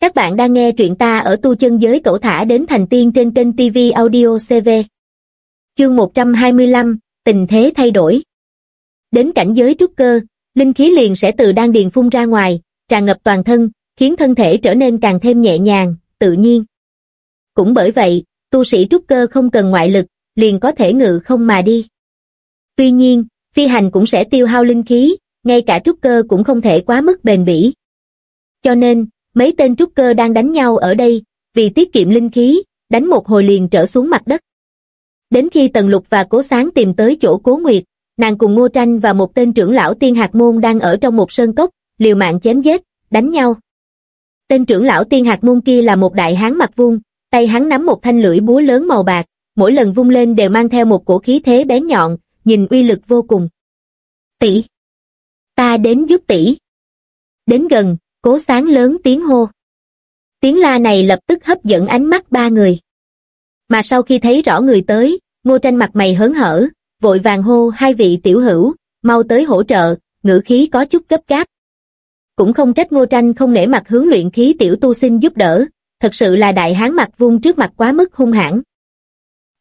Các bạn đang nghe truyện ta ở tu chân giới cẩu thả đến thành tiên trên kênh TV Audio CV. Chương 125, tình thế thay đổi. Đến cảnh giới trúc cơ, linh khí liền sẽ từ đan điền phun ra ngoài, tràn ngập toàn thân, khiến thân thể trở nên càng thêm nhẹ nhàng, tự nhiên. Cũng bởi vậy, tu sĩ trúc cơ không cần ngoại lực, liền có thể ngự không mà đi. Tuy nhiên, phi hành cũng sẽ tiêu hao linh khí, ngay cả trúc cơ cũng không thể quá mức bền bỉ. Cho nên, mấy tên trúc cơ đang đánh nhau ở đây, vì tiết kiệm linh khí, đánh một hồi liền trở xuống mặt đất. Đến khi Tần Lục và Cố Sáng tìm tới chỗ Cố Nguyệt, nàng cùng Ngô Tranh và một tên trưởng lão tiên hạt môn đang ở trong một sơn cốc, liều mạng chém giết, đánh nhau. Tên trưởng lão tiên hạt môn kia là một đại hán mặt vuông, tay hắn nắm một thanh lưỡi búa lớn màu bạc, mỗi lần vung lên đều mang theo một cổ khí thế bén nhọn, nhìn uy lực vô cùng. Tỷ! Ta đến giúp tỷ! Đến gần, cố sáng lớn tiếng hô. Tiếng la này lập tức hấp dẫn ánh mắt ba người. Mà sau khi thấy rõ người tới, ngô tranh mặt mày hớn hở, vội vàng hô hai vị tiểu hữu, mau tới hỗ trợ, ngữ khí có chút gấp gáp. Cũng không trách ngô tranh không nể mặt hướng luyện khí tiểu tu xin giúp đỡ, thật sự là đại hán mặt vuông trước mặt quá mức hung hãn.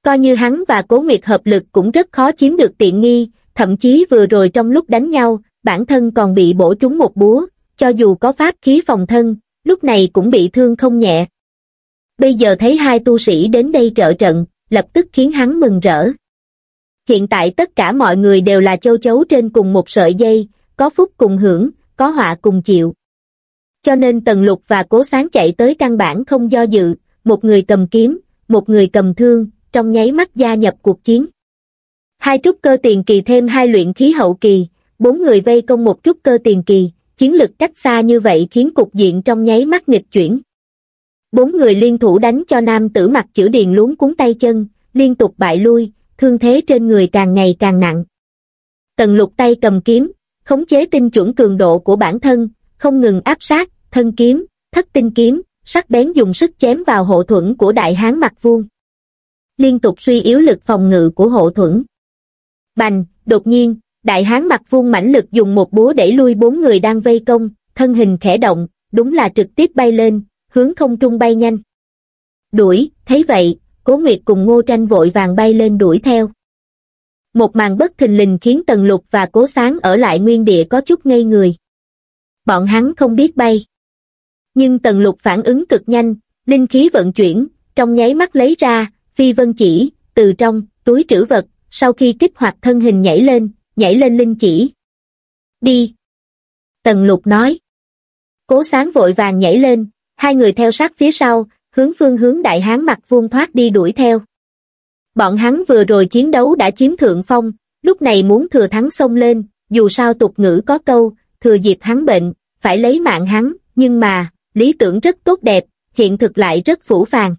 Coi như hắn và cố nguyệt hợp lực cũng rất khó chiếm được tiện nghi, thậm chí vừa rồi trong lúc đánh nhau, bản thân còn bị bổ trúng một búa, cho dù có pháp khí phòng thân, lúc này cũng bị thương không nhẹ. Bây giờ thấy hai tu sĩ đến đây trợ trận, lập tức khiến hắn mừng rỡ. Hiện tại tất cả mọi người đều là châu chấu trên cùng một sợi dây, có phúc cùng hưởng, có họa cùng chịu. Cho nên Tần Lục và Cố Sáng chạy tới căn bản không do dự, một người cầm kiếm, một người cầm thương, trong nháy mắt gia nhập cuộc chiến. Hai trúc cơ tiền kỳ thêm hai luyện khí hậu kỳ, bốn người vây công một trúc cơ tiền kỳ, chiến lực cách xa như vậy khiến cục diện trong nháy mắt nghịch chuyển. Bốn người liên thủ đánh cho nam tử mặt chữ điền luống cuốn tay chân, liên tục bại lui, thương thế trên người càng ngày càng nặng. Tần lục tay cầm kiếm, khống chế tinh chuẩn cường độ của bản thân, không ngừng áp sát, thân kiếm, thất tinh kiếm, sắc bén dùng sức chém vào hộ thuẫn của đại hán mặt vuông. Liên tục suy yếu lực phòng ngự của hộ thuẫn. Bành, đột nhiên, Đại hán mặt vuông mãnh lực dùng một búa đẩy lui bốn người đang vây công, thân hình khẽ động, đúng là trực tiếp bay lên, hướng không trung bay nhanh. Đuổi, thấy vậy, Cố Nguyệt cùng Ngô Tranh vội vàng bay lên đuổi theo. Một màn bất thình lình khiến Tần Lục và Cố Sáng ở lại nguyên địa có chút ngây người. Bọn hắn không biết bay. Nhưng Tần Lục phản ứng cực nhanh, linh khí vận chuyển, trong nháy mắt lấy ra, phi vân chỉ, từ trong, túi trữ vật, sau khi kích hoạt thân hình nhảy lên, nhảy lên linh chỉ. Đi. Tần lục nói. Cố sáng vội vàng nhảy lên, hai người theo sát phía sau, hướng phương hướng đại hán mặt vuông thoát đi đuổi theo. Bọn hắn vừa rồi chiến đấu đã chiếm thượng phong, lúc này muốn thừa thắng xông lên, dù sao tục ngữ có câu, thừa dịp hắn bệnh, phải lấy mạng hắn, nhưng mà, lý tưởng rất tốt đẹp, hiện thực lại rất phủ phàng.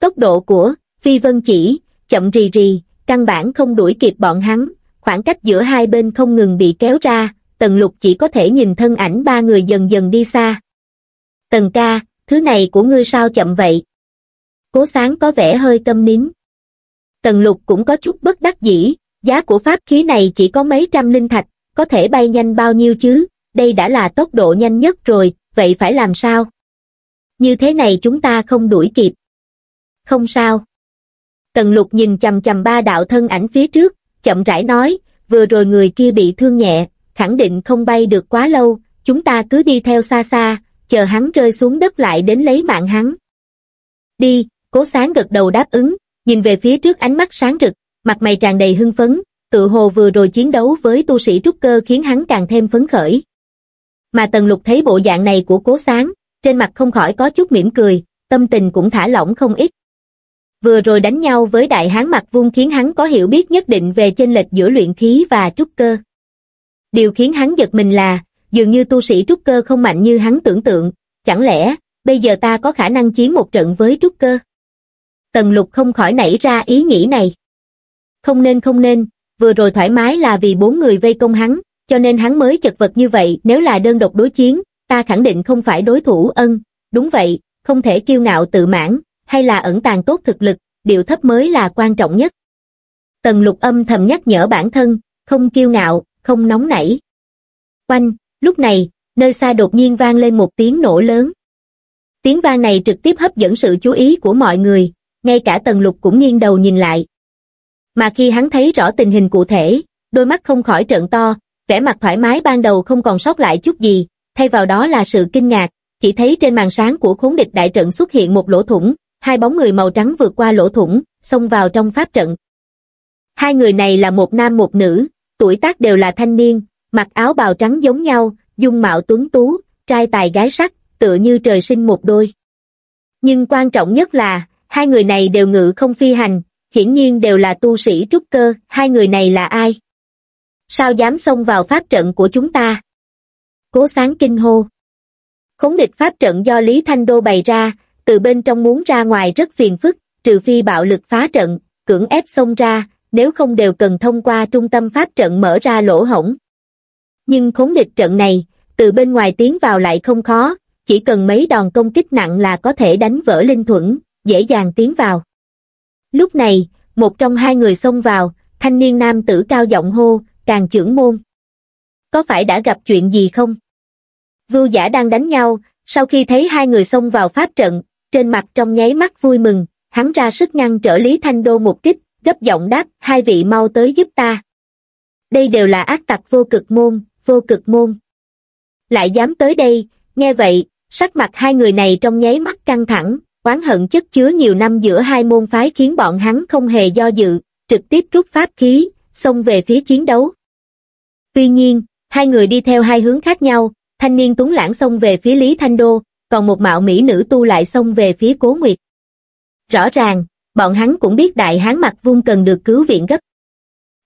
Tốc độ của Phi Vân chỉ, chậm rì rì, căn bản không đuổi kịp bọn hắn, khoảng cách giữa hai bên không ngừng bị kéo ra, tần lục chỉ có thể nhìn thân ảnh ba người dần dần đi xa. Tần ca, thứ này của ngươi sao chậm vậy? Cố sáng có vẻ hơi câm nín. Tần lục cũng có chút bất đắc dĩ, giá của pháp khí này chỉ có mấy trăm linh thạch, có thể bay nhanh bao nhiêu chứ, đây đã là tốc độ nhanh nhất rồi, vậy phải làm sao? Như thế này chúng ta không đuổi kịp. Không sao. Tần lục nhìn chầm chầm ba đạo thân ảnh phía trước, chậm rãi nói, vừa rồi người kia bị thương nhẹ, khẳng định không bay được quá lâu, chúng ta cứ đi theo xa xa, chờ hắn rơi xuống đất lại đến lấy mạng hắn. Đi, cố sáng gật đầu đáp ứng, nhìn về phía trước ánh mắt sáng rực, mặt mày tràn đầy hưng phấn, tự hồ vừa rồi chiến đấu với tu sĩ trúc cơ khiến hắn càng thêm phấn khởi. Mà Tần Lục thấy bộ dạng này của cố sáng, trên mặt không khỏi có chút mỉm cười, tâm tình cũng thả lỏng không ít vừa rồi đánh nhau với đại hán mặt vuông khiến hắn có hiểu biết nhất định về chênh lệch giữa luyện khí và trúc cơ. Điều khiến hắn giật mình là, dường như tu sĩ trúc cơ không mạnh như hắn tưởng tượng, chẳng lẽ, bây giờ ta có khả năng chiến một trận với trúc cơ? Tần lục không khỏi nảy ra ý nghĩ này. Không nên không nên, vừa rồi thoải mái là vì bốn người vây công hắn, cho nên hắn mới chật vật như vậy, nếu là đơn độc đối chiến, ta khẳng định không phải đối thủ ân, đúng vậy, không thể kiêu ngạo tự mãn, hay là ẩn tàng tốt thực lực, điệu thấp mới là quan trọng nhất. Tần lục âm thầm nhắc nhở bản thân, không kiêu ngạo, không nóng nảy. Quanh, lúc này, nơi xa đột nhiên vang lên một tiếng nổ lớn. Tiếng vang này trực tiếp hấp dẫn sự chú ý của mọi người, ngay cả tần lục cũng nghiêng đầu nhìn lại. Mà khi hắn thấy rõ tình hình cụ thể, đôi mắt không khỏi trợn to, vẻ mặt thoải mái ban đầu không còn sót lại chút gì, thay vào đó là sự kinh ngạc, chỉ thấy trên màn sáng của khốn địch đại trận xuất hiện một lỗ thủng, hai bóng người màu trắng vượt qua lỗ thủng, xông vào trong pháp trận. Hai người này là một nam một nữ, tuổi tác đều là thanh niên, mặc áo bào trắng giống nhau, dung mạo tuấn tú, trai tài gái sắc, tựa như trời sinh một đôi. Nhưng quan trọng nhất là, hai người này đều ngự không phi hành, hiển nhiên đều là tu sĩ trúc cơ, hai người này là ai? Sao dám xông vào pháp trận của chúng ta? Cố sáng kinh hô. Khống địch pháp trận do Lý Thanh Đô bày ra, từ bên trong muốn ra ngoài rất phiền phức, trừ phi bạo lực phá trận, cưỡng ép xông ra, nếu không đều cần thông qua trung tâm pháp trận mở ra lỗ hổng. Nhưng khốn địch trận này, từ bên ngoài tiến vào lại không khó, chỉ cần mấy đòn công kích nặng là có thể đánh vỡ linh thuẫn, dễ dàng tiến vào. Lúc này, một trong hai người xông vào, thanh niên nam tử cao giọng hô, càng trưởng môn. Có phải đã gặp chuyện gì không? Vưu giả đang đánh nhau, sau khi thấy hai người xông vào pháp trận, trên mặt trong nháy mắt vui mừng, hắn ra sức ngăn trở Lý Thanh Đô một kích, gấp giọng đáp, hai vị mau tới giúp ta. Đây đều là ác tặc vô cực môn, vô cực môn. Lại dám tới đây, nghe vậy, sắc mặt hai người này trong nháy mắt căng thẳng, oán hận chất chứa nhiều năm giữa hai môn phái khiến bọn hắn không hề do dự, trực tiếp rút pháp khí, xông về phía chiến đấu. Tuy nhiên, hai người đi theo hai hướng khác nhau, thanh niên tuấn lãng xông về phía Lý Thanh Đô, còn một mạo mỹ nữ tu lại xông về phía Cố Nguyệt. Rõ ràng, bọn hắn cũng biết đại hán mặt vung cần được cứu viện gấp.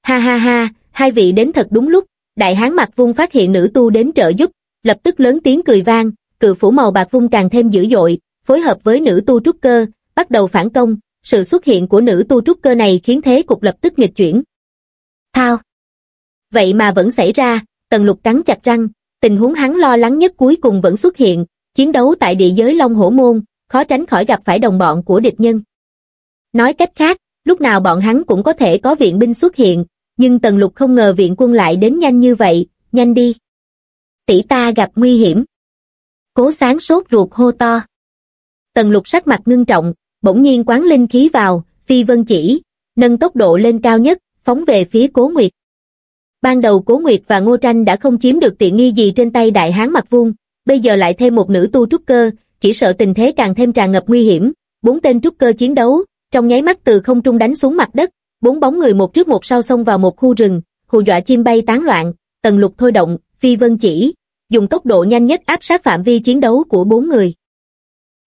Ha ha ha, hai vị đến thật đúng lúc, đại hán mặt vung phát hiện nữ tu đến trợ giúp, lập tức lớn tiếng cười vang, cự phủ màu bạc vung càng thêm dữ dội, phối hợp với nữ tu trúc cơ, bắt đầu phản công, sự xuất hiện của nữ tu trúc cơ này khiến thế cục lập tức nghịch chuyển. Thao! Vậy mà vẫn xảy ra, tần lục cắn chặt răng, tình huống hắn lo lắng nhất cuối cùng vẫn xuất hiện, chiến đấu tại địa giới Long Hổ Môn, khó tránh khỏi gặp phải đồng bọn của địch nhân. Nói cách khác, lúc nào bọn hắn cũng có thể có viện binh xuất hiện, nhưng Tần Lục không ngờ viện quân lại đến nhanh như vậy, nhanh đi. Tỷ ta gặp nguy hiểm. Cố sáng sốt ruột hô to. Tần Lục sắc mặt ngưng trọng, bỗng nhiên quán linh khí vào, phi vân chỉ, nâng tốc độ lên cao nhất, phóng về phía Cố Nguyệt. Ban đầu Cố Nguyệt và Ngô Tranh đã không chiếm được tiện nghi gì trên tay đại hán mặt vuông, bây giờ lại thêm một nữ tu trúc cơ, chỉ sợ tình thế càng thêm tràn ngập nguy hiểm, bốn tên trúc cơ chiến đấu, trong nháy mắt từ không trung đánh xuống mặt đất, bốn bóng người một trước một sau xông vào một khu rừng, hù dọa chim bay tán loạn, tần lục thôi động, phi vân chỉ, dùng tốc độ nhanh nhất áp sát phạm vi chiến đấu của bốn người.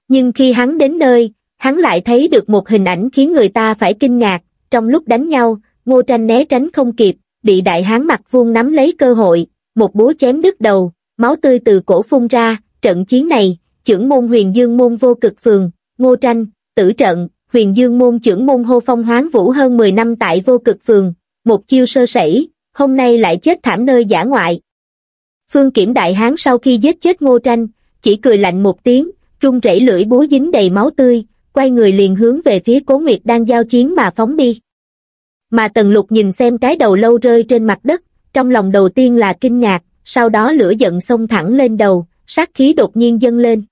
Nhưng khi hắn đến nơi, hắn lại thấy được một hình ảnh khiến người ta phải kinh ngạc, trong lúc đánh nhau, ngô tranh né tránh không kịp, bị đại hán mặt vuông nắm lấy cơ hội, một búa chém đứt đầu, máu tươi từ cổ phun ra, trận chiến này, trưởng môn huyền dương môn vô cực phường, ngô tranh, tử trận, huyền dương môn trưởng môn hô phong hoáng vũ hơn 10 năm tại vô cực phường, một chiêu sơ sẩy, hôm nay lại chết thảm nơi giả ngoại. Phương kiểm đại hán sau khi giết chết ngô tranh, chỉ cười lạnh một tiếng, run rẩy lưỡi búa dính đầy máu tươi, quay người liền hướng về phía cố nguyệt đang giao chiến mà phóng đi. Mà tần lục nhìn xem cái đầu lâu rơi trên mặt đất, trong lòng đầu tiên là kinh ngạc, sau đó lửa giận xông thẳng lên đầu, sát khí đột nhiên dâng lên.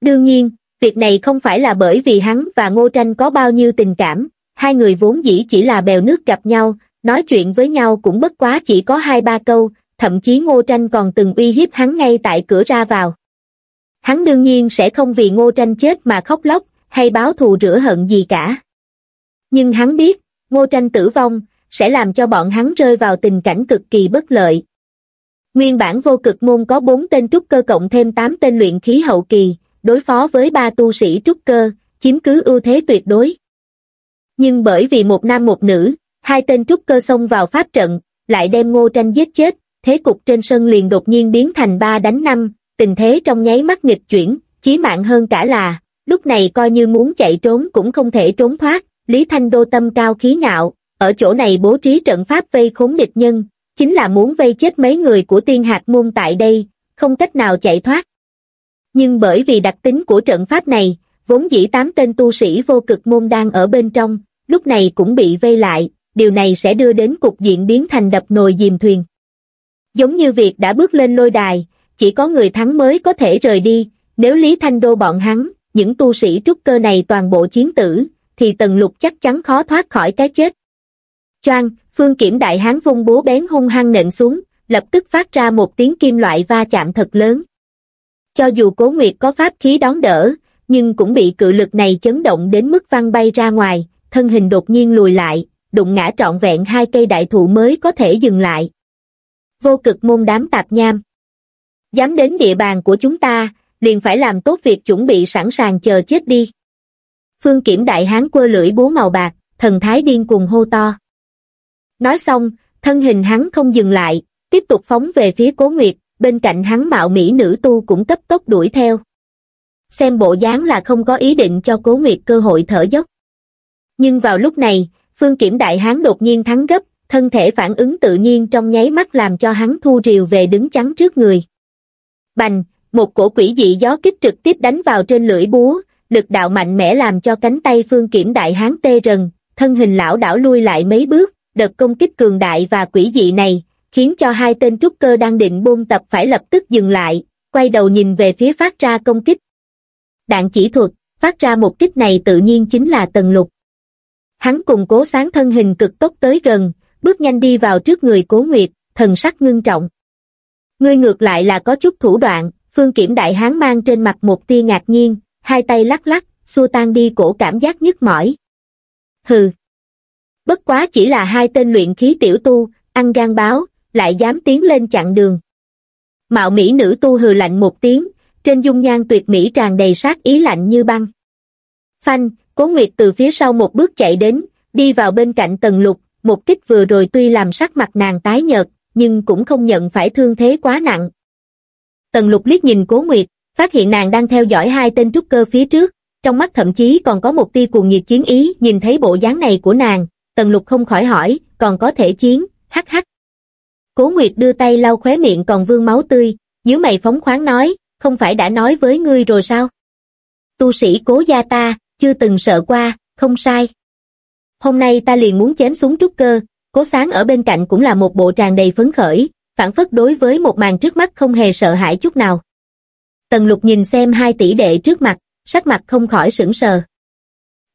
Đương nhiên, việc này không phải là bởi vì hắn và Ngô Tranh có bao nhiêu tình cảm, hai người vốn dĩ chỉ là bèo nước gặp nhau, nói chuyện với nhau cũng bất quá chỉ có hai ba câu, thậm chí Ngô Tranh còn từng uy hiếp hắn ngay tại cửa ra vào. Hắn đương nhiên sẽ không vì Ngô Tranh chết mà khóc lóc, hay báo thù rửa hận gì cả. Nhưng hắn biết, Ngô Tranh tử vong, sẽ làm cho bọn hắn rơi vào tình cảnh cực kỳ bất lợi. Nguyên bản vô cực môn có 4 tên trúc cơ cộng thêm 8 tên luyện khí hậu kỳ, đối phó với ba tu sĩ trúc cơ, chiếm cứ ưu thế tuyệt đối. Nhưng bởi vì một nam một nữ, hai tên trúc cơ xông vào pháp trận, lại đem ngô tranh giết chết, thế cục trên sân liền đột nhiên biến thành ba đánh năm, tình thế trong nháy mắt nghịch chuyển, chí mạng hơn cả là, lúc này coi như muốn chạy trốn cũng không thể trốn thoát, Lý Thanh Đô tâm cao khí ngạo, ở chỗ này bố trí trận pháp vây khốn địch nhân, chính là muốn vây chết mấy người của tiên hạt môn tại đây, không cách nào chạy thoát. Nhưng bởi vì đặc tính của trận pháp này, vốn dĩ tám tên tu sĩ vô cực môn đang ở bên trong, lúc này cũng bị vây lại, điều này sẽ đưa đến cục diện biến thành đập nồi dìm thuyền. Giống như việc đã bước lên lôi đài, chỉ có người thắng mới có thể rời đi, nếu Lý Thanh Đô bọn hắn, những tu sĩ trúc cơ này toàn bộ chiến tử, thì tần lục chắc chắn khó thoát khỏi cái chết. Choang, phương kiểm đại hán vung búa bén hung hăng nện xuống, lập tức phát ra một tiếng kim loại va chạm thật lớn. Cho dù cố nguyệt có pháp khí đón đỡ, nhưng cũng bị cự lực này chấn động đến mức văng bay ra ngoài, thân hình đột nhiên lùi lại, đụng ngã trọn vẹn hai cây đại thụ mới có thể dừng lại. Vô cực môn đám tạp nham. Dám đến địa bàn của chúng ta, liền phải làm tốt việc chuẩn bị sẵn sàng chờ chết đi. Phương kiểm đại hán quơ lưỡi búa màu bạc, thần thái điên cuồng hô to. Nói xong, thân hình hắn không dừng lại, tiếp tục phóng về phía cố nguyệt, bên cạnh hắn mạo mỹ nữ tu cũng cấp tốc đuổi theo. Xem bộ dáng là không có ý định cho cố nguyệt cơ hội thở dốc. Nhưng vào lúc này, phương kiểm đại hán đột nhiên thắng gấp, thân thể phản ứng tự nhiên trong nháy mắt làm cho hắn thu rìu về đứng chắn trước người. Bành, một cổ quỷ dị gió kích trực tiếp đánh vào trên lưỡi búa, lực đạo mạnh mẽ làm cho cánh tay phương kiểm đại hán tê rần, thân hình lão đảo lui lại mấy bước, đợt công kích cường đại và quỷ dị này, khiến cho hai tên trúc cơ đang định bôn tập phải lập tức dừng lại, quay đầu nhìn về phía phát ra công kích. Đạn chỉ thuật, phát ra một kích này tự nhiên chính là tần lục. Hắn cùng cố sáng thân hình cực tốc tới gần, bước nhanh đi vào trước người cố nguyệt, thần sắc ngưng trọng. Ngươi ngược lại là có chút thủ đoạn, phương kiểm đại hán mang trên mặt một tia ngạc nhiên, hai tay lắc lắc, xua tan đi cổ cảm giác nhức mỏi. Hừ. Bất quá chỉ là hai tên luyện khí tiểu tu, ăn gan báo, lại dám tiến lên chặn đường. Mạo Mỹ nữ tu hừ lạnh một tiếng, trên dung nhan tuyệt mỹ tràn đầy sát ý lạnh như băng. Phanh, Cố Nguyệt từ phía sau một bước chạy đến, đi vào bên cạnh Tần Lục, một kích vừa rồi tuy làm sắc mặt nàng tái nhợt, nhưng cũng không nhận phải thương thế quá nặng. Tần Lục liếc nhìn Cố Nguyệt, phát hiện nàng đang theo dõi hai tên trúc cơ phía trước, trong mắt thậm chí còn có một tia cuồng nhiệt chiến ý, nhìn thấy bộ dáng này của nàng, Tần Lục không khỏi hỏi, còn có thể chiến, hắc hắc. Cố Nguyệt đưa tay lau khóe miệng còn vương máu tươi, nhíu mày phóng khoáng nói, không phải đã nói với ngươi rồi sao? Tu sĩ cố gia ta, chưa từng sợ qua, không sai. Hôm nay ta liền muốn chém xuống trúc cơ, cố sáng ở bên cạnh cũng là một bộ tràn đầy phấn khởi, phản phất đối với một màn trước mắt không hề sợ hãi chút nào. Tần lục nhìn xem hai tỷ đệ trước mặt, sắc mặt không khỏi sững sờ.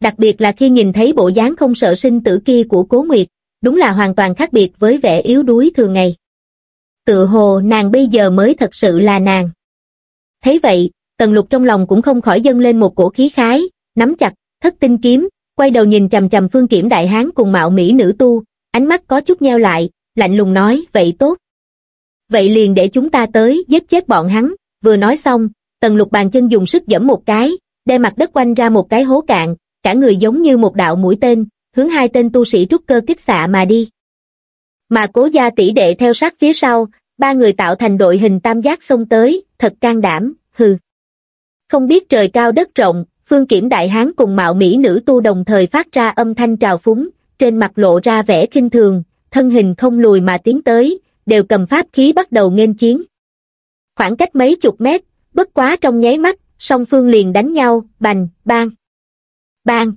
Đặc biệt là khi nhìn thấy bộ dáng không sợ sinh tử kia của cố nguyệt, đúng là hoàn toàn khác biệt với vẻ yếu đuối thường ngày. Tự hồ nàng bây giờ mới thật sự là nàng. Thấy vậy, tần lục trong lòng cũng không khỏi dâng lên một cổ khí khái, nắm chặt, thất tinh kiếm, quay đầu nhìn trầm trầm phương kiểm đại hán cùng mạo mỹ nữ tu, ánh mắt có chút nheo lại, lạnh lùng nói, vậy tốt. Vậy liền để chúng ta tới, giết chết bọn hắn, vừa nói xong, tần lục bàn chân dùng sức giẫm một cái, đem mặt đất quanh ra một cái hố cạn, cả người giống như một đạo mũi tên, hướng hai tên tu sĩ trúc cơ kích xạ mà đi. Mà cố gia tỷ đệ theo sát phía sau, ba người tạo thành đội hình tam giác xông tới, thật can đảm, hừ. Không biết trời cao đất rộng, phương kiểm đại hán cùng mạo mỹ nữ tu đồng thời phát ra âm thanh trào phúng, trên mặt lộ ra vẻ kinh thường, thân hình không lùi mà tiến tới, đều cầm pháp khí bắt đầu nghênh chiến. Khoảng cách mấy chục mét, bất quá trong nháy mắt, song phương liền đánh nhau, bành, bang. Bang.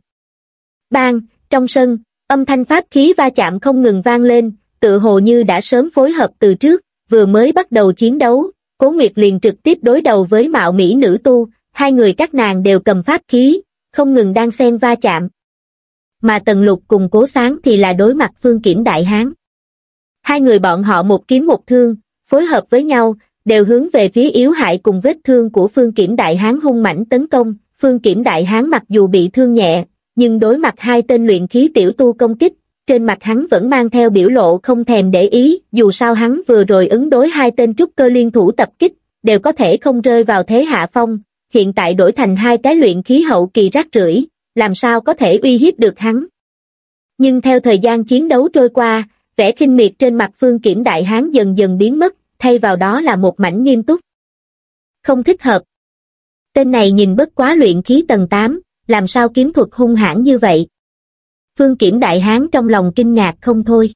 Bang, trong sân, âm thanh pháp khí va chạm không ngừng vang lên, tự hồ như đã sớm phối hợp từ trước, vừa mới bắt đầu chiến đấu, Cố Nguyệt liền trực tiếp đối đầu với mạo mỹ nữ tu, hai người các nàng đều cầm pháp khí, không ngừng đang xen va chạm. Mà Tần Lục cùng Cố Sáng thì là đối mặt Phương Kiểm Đại Hán. Hai người bọn họ một kiếm một thương, phối hợp với nhau, đều hướng về phía yếu hại cùng vết thương của Phương Kiểm Đại Hán hung mãnh tấn công. Phương Kiểm Đại Hán mặc dù bị thương nhẹ, nhưng đối mặt hai tên luyện khí tiểu tu công kích, trên mặt hắn vẫn mang theo biểu lộ không thèm để ý, dù sao hắn vừa rồi ứng đối hai tên trúc cơ liên thủ tập kích, đều có thể không rơi vào thế hạ phong, hiện tại đổi thành hai cái luyện khí hậu kỳ rác rưởi, làm sao có thể uy hiếp được hắn. Nhưng theo thời gian chiến đấu trôi qua, vẻ khinh miệt trên mặt phương kiểm đại hán dần dần biến mất, thay vào đó là một mảnh nghiêm túc. Không thích hợp. Tên này nhìn bất quá luyện khí tầng 8, làm sao kiếm thuật hung hãn như vậy. Phương kiểm đại hán trong lòng kinh ngạc không thôi.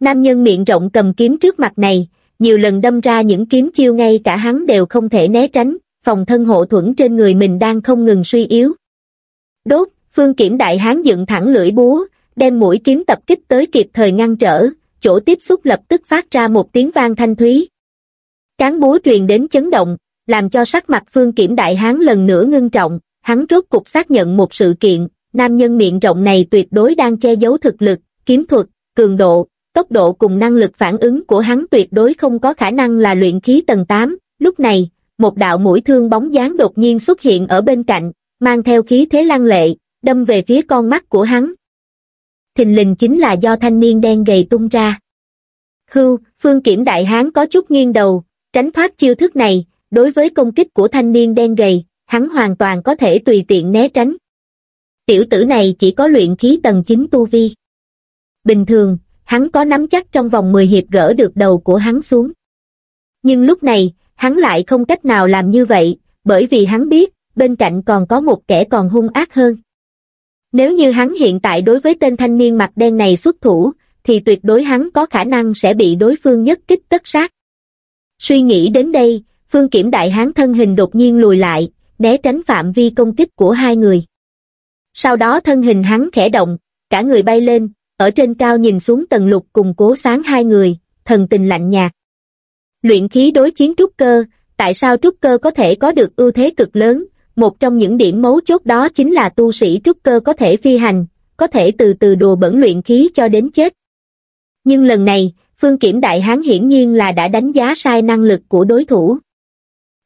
Nam nhân miệng rộng cầm kiếm trước mặt này, nhiều lần đâm ra những kiếm chiêu ngay cả hắn đều không thể né tránh, phòng thân hộ thuẫn trên người mình đang không ngừng suy yếu. Đốt, phương kiểm đại hán dựng thẳng lưỡi búa, đem mũi kiếm tập kích tới kịp thời ngăn trở, chỗ tiếp xúc lập tức phát ra một tiếng vang thanh thúy. Cán búa truyền đến chấn động, làm cho sắc mặt phương kiểm đại hán lần nữa ngưng trọng, hắn rốt cục xác nhận một sự kiện, nam nhân miệng rộng này tuyệt đối đang che giấu thực lực, kiếm thuật, cường độ, tốc độ cùng năng lực phản ứng của hắn tuyệt đối không có khả năng là luyện khí tầng 8, lúc này, một đạo mũi thương bóng dáng đột nhiên xuất hiện ở bên cạnh, mang theo khí thế lăng lệ, đâm về phía con mắt của hắn. Thình lình chính là do thanh niên đen gầy tung ra. Khưu, phương kiểm đại hán có chút nghiêng đầu, tránh thoát chiêu thức này, đối với công kích của thanh niên đen gầy, hắn hoàn toàn có thể tùy tiện né tránh. Tiểu tử này chỉ có luyện khí tầng 9 tu vi. Bình thường, hắn có nắm chắc trong vòng 10 hiệp gỡ được đầu của hắn xuống. Nhưng lúc này, hắn lại không cách nào làm như vậy, bởi vì hắn biết, bên cạnh còn có một kẻ còn hung ác hơn. Nếu như hắn hiện tại đối với tên thanh niên mặt đen này xuất thủ, thì tuyệt đối hắn có khả năng sẽ bị đối phương nhất kích tất sát. Suy nghĩ đến đây, phương kiểm đại hán thân hình đột nhiên lùi lại, né tránh phạm vi công kích của hai người. Sau đó thân hình hắn khẽ động, cả người bay lên, ở trên cao nhìn xuống tầng lục cùng cố sáng hai người, thần tình lạnh nhạt. Luyện khí đối chiến trúc cơ, tại sao trúc cơ có thể có được ưu thế cực lớn, một trong những điểm mấu chốt đó chính là tu sĩ trúc cơ có thể phi hành, có thể từ từ đùa bẩn luyện khí cho đến chết. Nhưng lần này, Phương Kiểm Đại Hán hiển nhiên là đã đánh giá sai năng lực của đối thủ.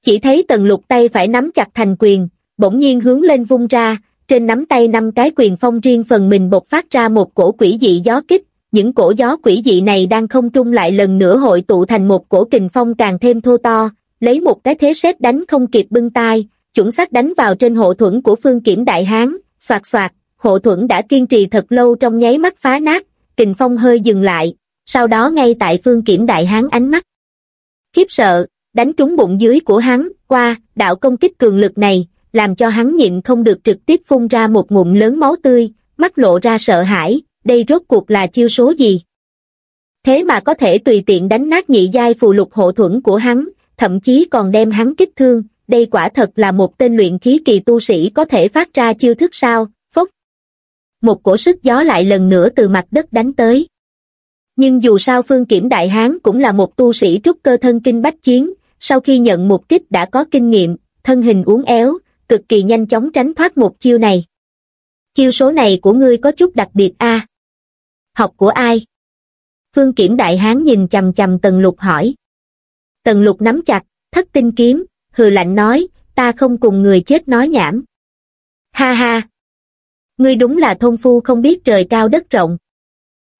Chỉ thấy tần lục tay phải nắm chặt thành quyền, bỗng nhiên hướng lên vung ra, trên nắm tay năm cái quyền phong riêng phần mình bộc phát ra một cổ quỷ dị gió kích, những cổ gió quỷ dị này đang không trung lại lần nữa hội tụ thành một cổ kình phong càng thêm thô to, lấy một cái thế sét đánh không kịp bưng tai, chuẩn xác đánh vào trên hộ thuẫn của phương kiểm đại hán, soạt soạt, hộ thuẫn đã kiên trì thật lâu trong nháy mắt phá nát, kình phong hơi dừng lại, sau đó ngay tại phương kiểm đại hán ánh mắt. Khiếp sợ, đánh trúng bụng dưới của hắn, qua, đạo công kích cường lực này, làm cho hắn nhịn không được trực tiếp phun ra một ngụm lớn máu tươi, mắt lộ ra sợ hãi, đây rốt cuộc là chiêu số gì? Thế mà có thể tùy tiện đánh nát nhị giai phù lục hộ thuẫn của hắn, thậm chí còn đem hắn kích thương, đây quả thật là một tên luyện khí kỳ tu sĩ có thể phát ra chiêu thức sao, phốc. Một cổ sức gió lại lần nữa từ mặt đất đánh tới. Nhưng dù sao Phương Kiểm Đại Hán cũng là một tu sĩ trúc cơ thân kinh bách chiến, sau khi nhận một kích đã có kinh nghiệm, thân hình uốn éo, cực kỳ nhanh chóng tránh thoát một chiêu này. Chiêu số này của ngươi có chút đặc biệt a. Học của ai? Phương Kiểm Đại Hán nhìn chầm chầm Tần Lục hỏi. Tần Lục nắm chặt, thất tinh kiếm, hừ lạnh nói, ta không cùng người chết nói nhảm. Ha ha! Ngươi đúng là thôn phu không biết trời cao đất rộng.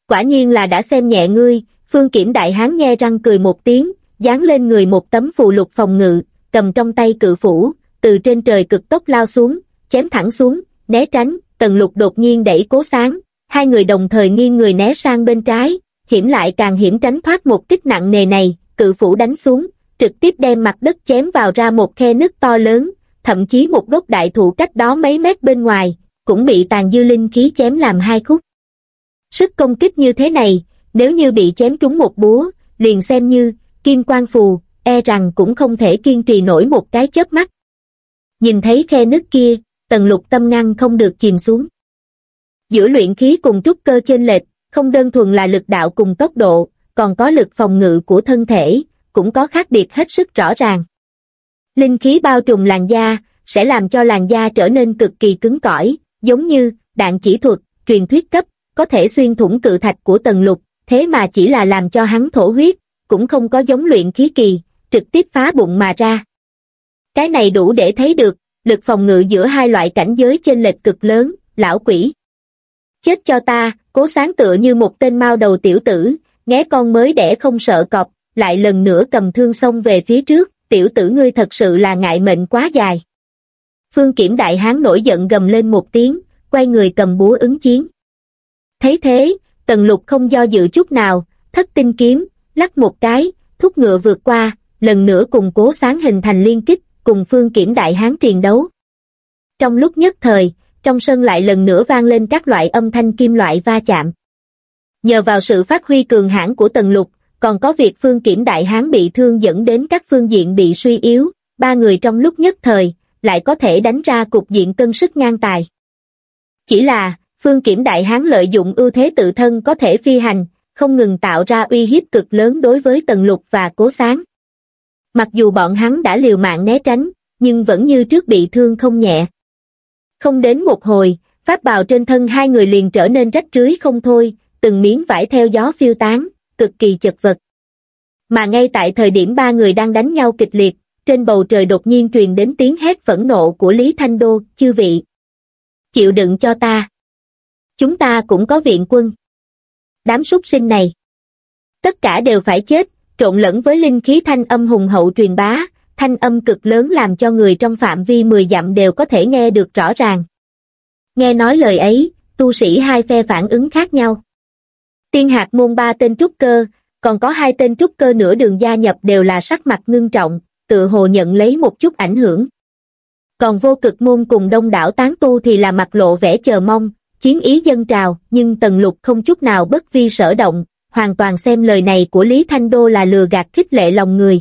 Quả nhiên là đã xem nhẹ ngươi, Phương Kiểm Đại Hán nghe răng cười một tiếng, dán lên người một tấm phù lục phòng ngự, cầm trong tay cự phủ, từ trên trời cực tốc lao xuống, chém thẳng xuống, né tránh, tần lục đột nhiên đẩy cố sáng, hai người đồng thời nghiêng người né sang bên trái, hiểm lại càng hiểm tránh thoát một kích nặng nề này, cự phủ đánh xuống, trực tiếp đem mặt đất chém vào ra một khe nứt to lớn, thậm chí một gốc đại thụ cách đó mấy mét bên ngoài, cũng bị tàn dư linh khí chém làm hai khúc. Sức công kích như thế này, nếu như bị chém trúng một búa, liền xem như, kim quang phù, e rằng cũng không thể kiên trì nổi một cái chớp mắt. Nhìn thấy khe nứt kia, tần lục tâm ngăn không được chìm xuống. Giữa luyện khí cùng trúc cơ trên lệch, không đơn thuần là lực đạo cùng tốc độ, còn có lực phòng ngự của thân thể, cũng có khác biệt hết sức rõ ràng. Linh khí bao trùm làn da, sẽ làm cho làn da trở nên cực kỳ cứng cỏi, giống như đạn chỉ thuật, truyền thuyết cấp, có thể xuyên thủng cự thạch của tần lục, thế mà chỉ là làm cho hắn thổ huyết, cũng không có giống luyện khí kỳ, trực tiếp phá bụng mà ra. Cái này đủ để thấy được, lực phòng ngự giữa hai loại cảnh giới trên lệch cực lớn, lão quỷ. Chết cho ta, cố sáng tựa như một tên mau đầu tiểu tử, nghe con mới đẻ không sợ cọp, lại lần nữa cầm thương xông về phía trước, tiểu tử ngươi thật sự là ngại mệnh quá dài. Phương Kiểm Đại Hán nổi giận gầm lên một tiếng, quay người cầm búa ứng chiến. Thấy thế, Tần Lục không do dự chút nào, thất tinh kiếm, lắc một cái, thúc ngựa vượt qua, lần nữa cùng cố sáng hình thành liên kích, cùng Phương Kiểm Đại Hán triền đấu. Trong lúc nhất thời, trong sân lại lần nữa vang lên các loại âm thanh kim loại va chạm. Nhờ vào sự phát huy cường hãn của Tần Lục, còn có việc Phương Kiểm Đại Hán bị thương dẫn đến các phương diện bị suy yếu, ba người trong lúc nhất thời, lại có thể đánh ra cục diện cân sức ngang tài. Chỉ là, Phương Kiểm Đại Hán lợi dụng ưu thế tự thân có thể phi hành, không ngừng tạo ra uy hiếp cực lớn đối với Tần Lục và Cố Sáng. Mặc dù bọn hắn đã liều mạng né tránh, nhưng vẫn như trước bị thương không nhẹ. Không đến một hồi, pháp bào trên thân hai người liền trở nên rách rưới không thôi, từng miếng vải theo gió phiêu tán, cực kỳ chật vật. Mà ngay tại thời điểm ba người đang đánh nhau kịch liệt, trên bầu trời đột nhiên truyền đến tiếng hét phẫn nộ của Lý Thanh Đô, chư vị. Chịu đựng cho ta. Chúng ta cũng có viện quân. Đám súc sinh này. Tất cả đều phải chết, trộn lẫn với linh khí thanh âm hùng hậu truyền bá, thanh âm cực lớn làm cho người trong phạm vi 10 dặm đều có thể nghe được rõ ràng. Nghe nói lời ấy, tu sĩ hai phe phản ứng khác nhau. Tiên hạt môn ba tên trúc cơ, còn có hai tên trúc cơ nửa đường gia nhập đều là sắc mặt ngưng trọng, tự hồ nhận lấy một chút ảnh hưởng. Còn vô cực môn cùng đông đảo tán tu thì là mặt lộ vẻ chờ mong, chiến ý dân trào, nhưng tần lục không chút nào bất vi sở động, hoàn toàn xem lời này của Lý Thanh Đô là lừa gạt khích lệ lòng người.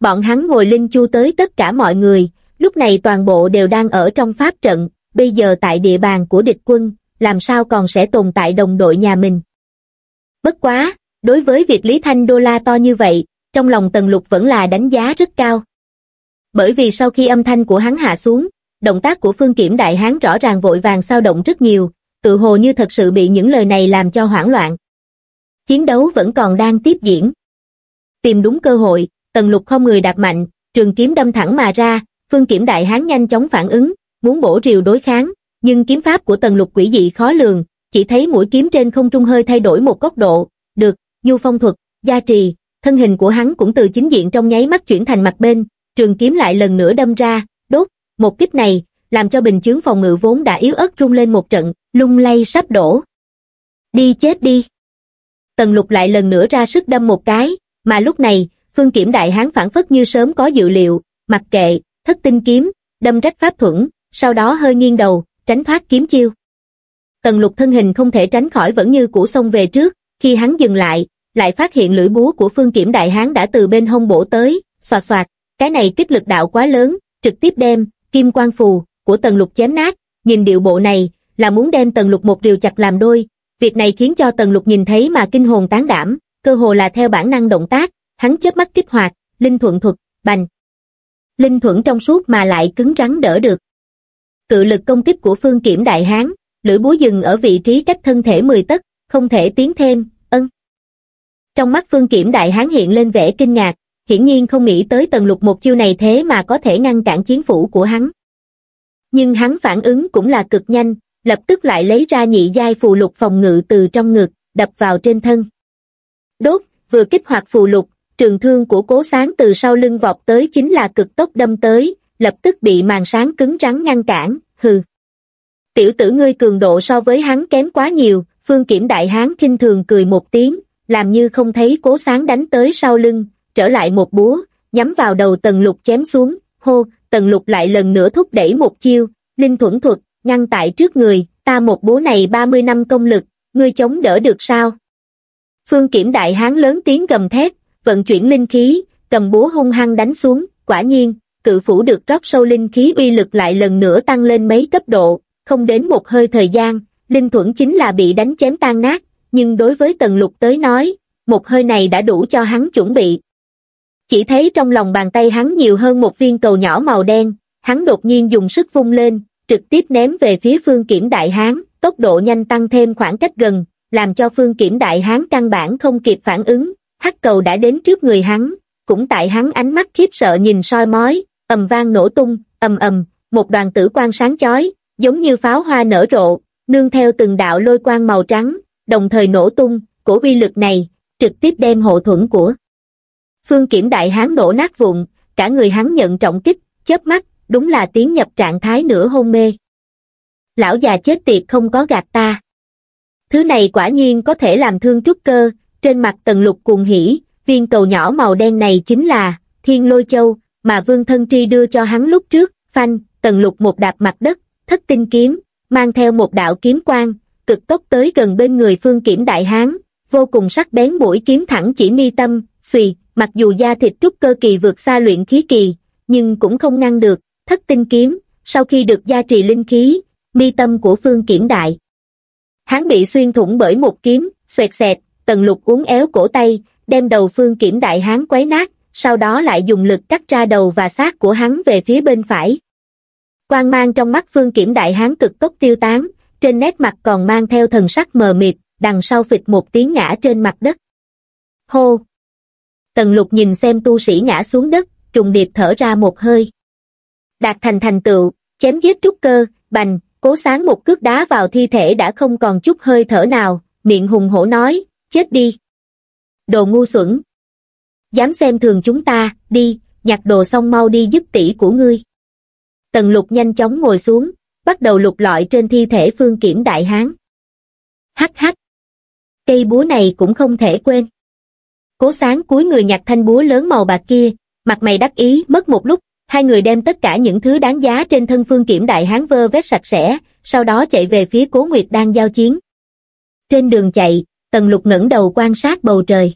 Bọn hắn ngồi linh chu tới tất cả mọi người, lúc này toàn bộ đều đang ở trong pháp trận, bây giờ tại địa bàn của địch quân, làm sao còn sẽ tồn tại đồng đội nhà mình. Bất quá, đối với việc Lý Thanh Đô la to như vậy, trong lòng Tần Lục vẫn là đánh giá rất cao. Bởi vì sau khi âm thanh của hắn hạ xuống, động tác của Phương Kiểm Đại Hán rõ ràng vội vàng sao động rất nhiều, tự hồ như thật sự bị những lời này làm cho hoảng loạn. Chiến đấu vẫn còn đang tiếp diễn. Tìm đúng cơ hội, Tần Lục không người đạp mạnh, trường kiếm đâm thẳng mà ra, Phương Kiểm Đại Hán nhanh chóng phản ứng, muốn bổ rìu đối kháng, nhưng kiếm pháp của Tần Lục quỷ dị khó lường, chỉ thấy mũi kiếm trên không trung hơi thay đổi một góc độ, được, nhu phong thuật, gia trì, thân hình của hắn cũng từ chính diện trong nháy mắt chuyển thành mặt bên, trường kiếm lại lần nữa đâm ra, một kích này, làm cho bình chướng phòng ngự vốn đã yếu ớt rung lên một trận, lung lay sắp đổ. Đi chết đi. Tần lục lại lần nữa ra sức đâm một cái, mà lúc này, phương kiểm đại hán phản phất như sớm có dự liệu, mặc kệ, thất tinh kiếm, đâm rách pháp thuẫn, sau đó hơi nghiêng đầu, tránh thoát kiếm chiêu. Tần lục thân hình không thể tránh khỏi vẫn như cũ sông về trước, khi hắn dừng lại, lại phát hiện lưỡi búa của phương kiểm đại hán đã từ bên hông bổ tới, xoạt xoạt, cái này kích lực đạo quá lớn, trực tiếp đem, kim quang phù, của tần lục chém nát, nhìn điệu bộ này, là muốn đem tần lục một điều chặt làm đôi, việc này khiến cho tần lục nhìn thấy mà kinh hồn tán đảm, cơ hồ là theo bản năng động tác, hắn chớp mắt kích hoạt, linh thuận thuật, bành. Linh thuận trong suốt mà lại cứng rắn đỡ được. Cự lực công kích của phương kiểm đại hán, lưỡi búa dừng ở vị trí cách thân thể 10 tấc, không thể tiến thêm, ân. Trong mắt phương kiểm đại hán hiện lên vẻ kinh ngạc, hiển nhiên không nghĩ tới tần lục một chiêu này thế mà có thể ngăn cản chiến phủ của hắn. Nhưng hắn phản ứng cũng là cực nhanh, lập tức lại lấy ra nhị giai phù lục phòng ngự từ trong ngực, đập vào trên thân. Đốt, vừa kích hoạt phù lục, trường thương của cố sáng từ sau lưng vọt tới chính là cực tốc đâm tới, lập tức bị màn sáng cứng rắn ngăn cản, hừ. Tiểu tử ngươi cường độ so với hắn kém quá nhiều, phương kiểm đại hán kinh thường cười một tiếng, làm như không thấy cố sáng đánh tới sau lưng, trở lại một búa, nhắm vào đầu tần lục chém xuống, hô, tần lục lại lần nữa thúc đẩy một chiêu, linh thuẫn thuật, ngăn tại trước người, ta một búa này 30 năm công lực, ngươi chống đỡ được sao? Phương kiểm đại hán lớn tiếng gầm thét, vận chuyển linh khí, cầm búa hung hăng đánh xuống, quả nhiên, cự phủ được rót sâu linh khí uy lực lại lần nữa tăng lên mấy cấp độ, không đến một hơi thời gian, linh thuẫn chính là bị đánh chém tan nát, nhưng đối với tần lục tới nói, một hơi này đã đủ cho hắn chuẩn bị. Chỉ thấy trong lòng bàn tay hắn nhiều hơn một viên cầu nhỏ màu đen, hắn đột nhiên dùng sức vung lên, trực tiếp ném về phía phương kiểm đại hán, tốc độ nhanh tăng thêm khoảng cách gần, làm cho phương kiểm đại hán căn bản không kịp phản ứng, hắc cầu đã đến trước người hắn, cũng tại hắn ánh mắt khiếp sợ nhìn soi mói, ầm vang nổ tung, ầm ầm, một đoàn tử quang sáng chói, giống như pháo hoa nở rộ, nương theo từng đạo lôi quang màu trắng, đồng thời nổ tung, của uy lực này, trực tiếp đem hộ thuẫn của. Phương kiểm đại hán nổ nát vụn, cả người hắn nhận trọng kích, chớp mắt, đúng là tiến nhập trạng thái nửa hôn mê. Lão già chết tiệt không có gạt ta. Thứ này quả nhiên có thể làm thương trúc cơ, trên mặt tần lục cuồng hỉ, viên cầu nhỏ màu đen này chính là thiên lôi châu, mà vương thân tri đưa cho hắn lúc trước, phanh, tần lục một đạp mặt đất, thất tinh kiếm, mang theo một đạo kiếm quang, cực tốc tới gần bên người phương kiểm đại hán, vô cùng sắc bén mũi kiếm thẳng chỉ mi tâm, xùy, mặc dù da thịt trúc cơ kỳ vượt xa luyện khí kỳ, nhưng cũng không ngăn được, thất tinh kiếm, sau khi được gia trì linh khí, mi tâm của phương kiểm đại. Hắn bị xuyên thủng bởi một kiếm, xoẹt xẹt, tần lục uốn éo cổ tay, đem đầu phương kiểm đại hán quấy nát, sau đó lại dùng lực cắt ra đầu và xác của hắn về phía bên phải. Quang mang trong mắt phương kiểm đại hán cực tốc tiêu tán, trên nét mặt còn mang theo thần sắc mờ mịt, đằng sau phịch một tiếng ngã trên mặt đất. Hô! Tần lục nhìn xem tu sĩ ngã xuống đất, trùng điệp thở ra một hơi. Đạt thành thành tựu, chém giết trúc cơ, bành, cố sáng một cước đá vào thi thể đã không còn chút hơi thở nào, miệng hùng hổ nói, chết đi. Đồ ngu xuẩn. Dám xem thường chúng ta, đi, nhặt đồ xong mau đi giúp tỷ của ngươi. Tần lục nhanh chóng ngồi xuống, bắt đầu lục lọi trên thi thể phương kiểm đại hán. Hắc hắc. Cây búa này cũng không thể quên. Cố sáng cuối người nhặt thanh búa lớn màu bạc kia, mặt mày đắc ý, mất một lúc, hai người đem tất cả những thứ đáng giá trên thân phương kiểm đại hán vơ vét sạch sẽ, sau đó chạy về phía cố nguyệt đang giao chiến. Trên đường chạy, tần lục ngẩng đầu quan sát bầu trời.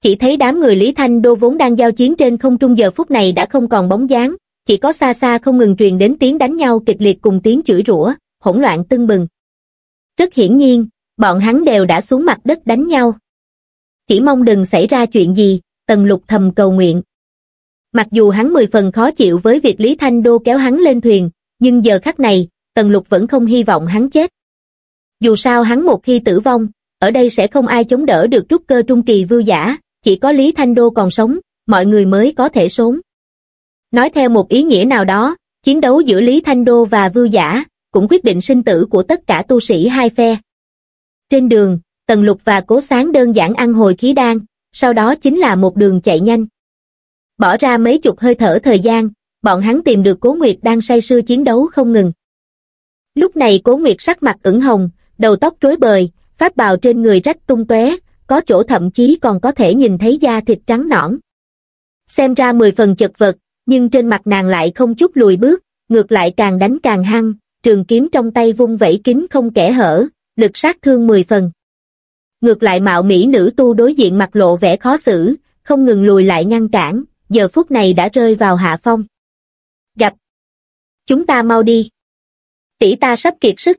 Chỉ thấy đám người Lý Thanh Đô vốn đang giao chiến trên không trung giờ phút này đã không còn bóng dáng, chỉ có xa xa không ngừng truyền đến tiếng đánh nhau kịch liệt cùng tiếng chửi rủa, hỗn loạn tưng bừng. Rất hiển nhiên, bọn hắn đều đã xuống mặt đất đánh nhau. Chỉ mong đừng xảy ra chuyện gì, tần lục thầm cầu nguyện. Mặc dù hắn mười phần khó chịu với việc Lý Thanh Đô kéo hắn lên thuyền, nhưng giờ khắc này, tần lục vẫn không hy vọng hắn chết. Dù sao hắn một khi tử vong, ở đây sẽ không ai chống đỡ được trúc cơ trung kỳ vưu giả, chỉ có Lý Thanh Đô còn sống, mọi người mới có thể sống. Nói theo một ý nghĩa nào đó, chiến đấu giữa Lý Thanh Đô và Vưu Giả, cũng quyết định sinh tử của tất cả tu sĩ hai phe. Trên đường, Tần Lục và Cố Sáng đơn giản ăn hồi khí đan, sau đó chính là một đường chạy nhanh. Bỏ ra mấy chục hơi thở thời gian, bọn hắn tìm được Cố Nguyệt đang say sưa chiến đấu không ngừng. Lúc này Cố Nguyệt sắc mặt ửng hồng, đầu tóc rối bời, phát bào trên người rách tung tóe, có chỗ thậm chí còn có thể nhìn thấy da thịt trắng nõn. Xem ra mười phần chật vật, nhưng trên mặt nàng lại không chút lùi bước, ngược lại càng đánh càng hăng, trường kiếm trong tay vung vẩy kín không kẻ hở, lực sát thương mười phần. Ngược lại mạo mỹ nữ tu đối diện mặt lộ vẻ khó xử, không ngừng lùi lại ngăn cản, giờ phút này đã rơi vào hạ phong. Gặp! Chúng ta mau đi! Tỷ ta sắp kiệt sức!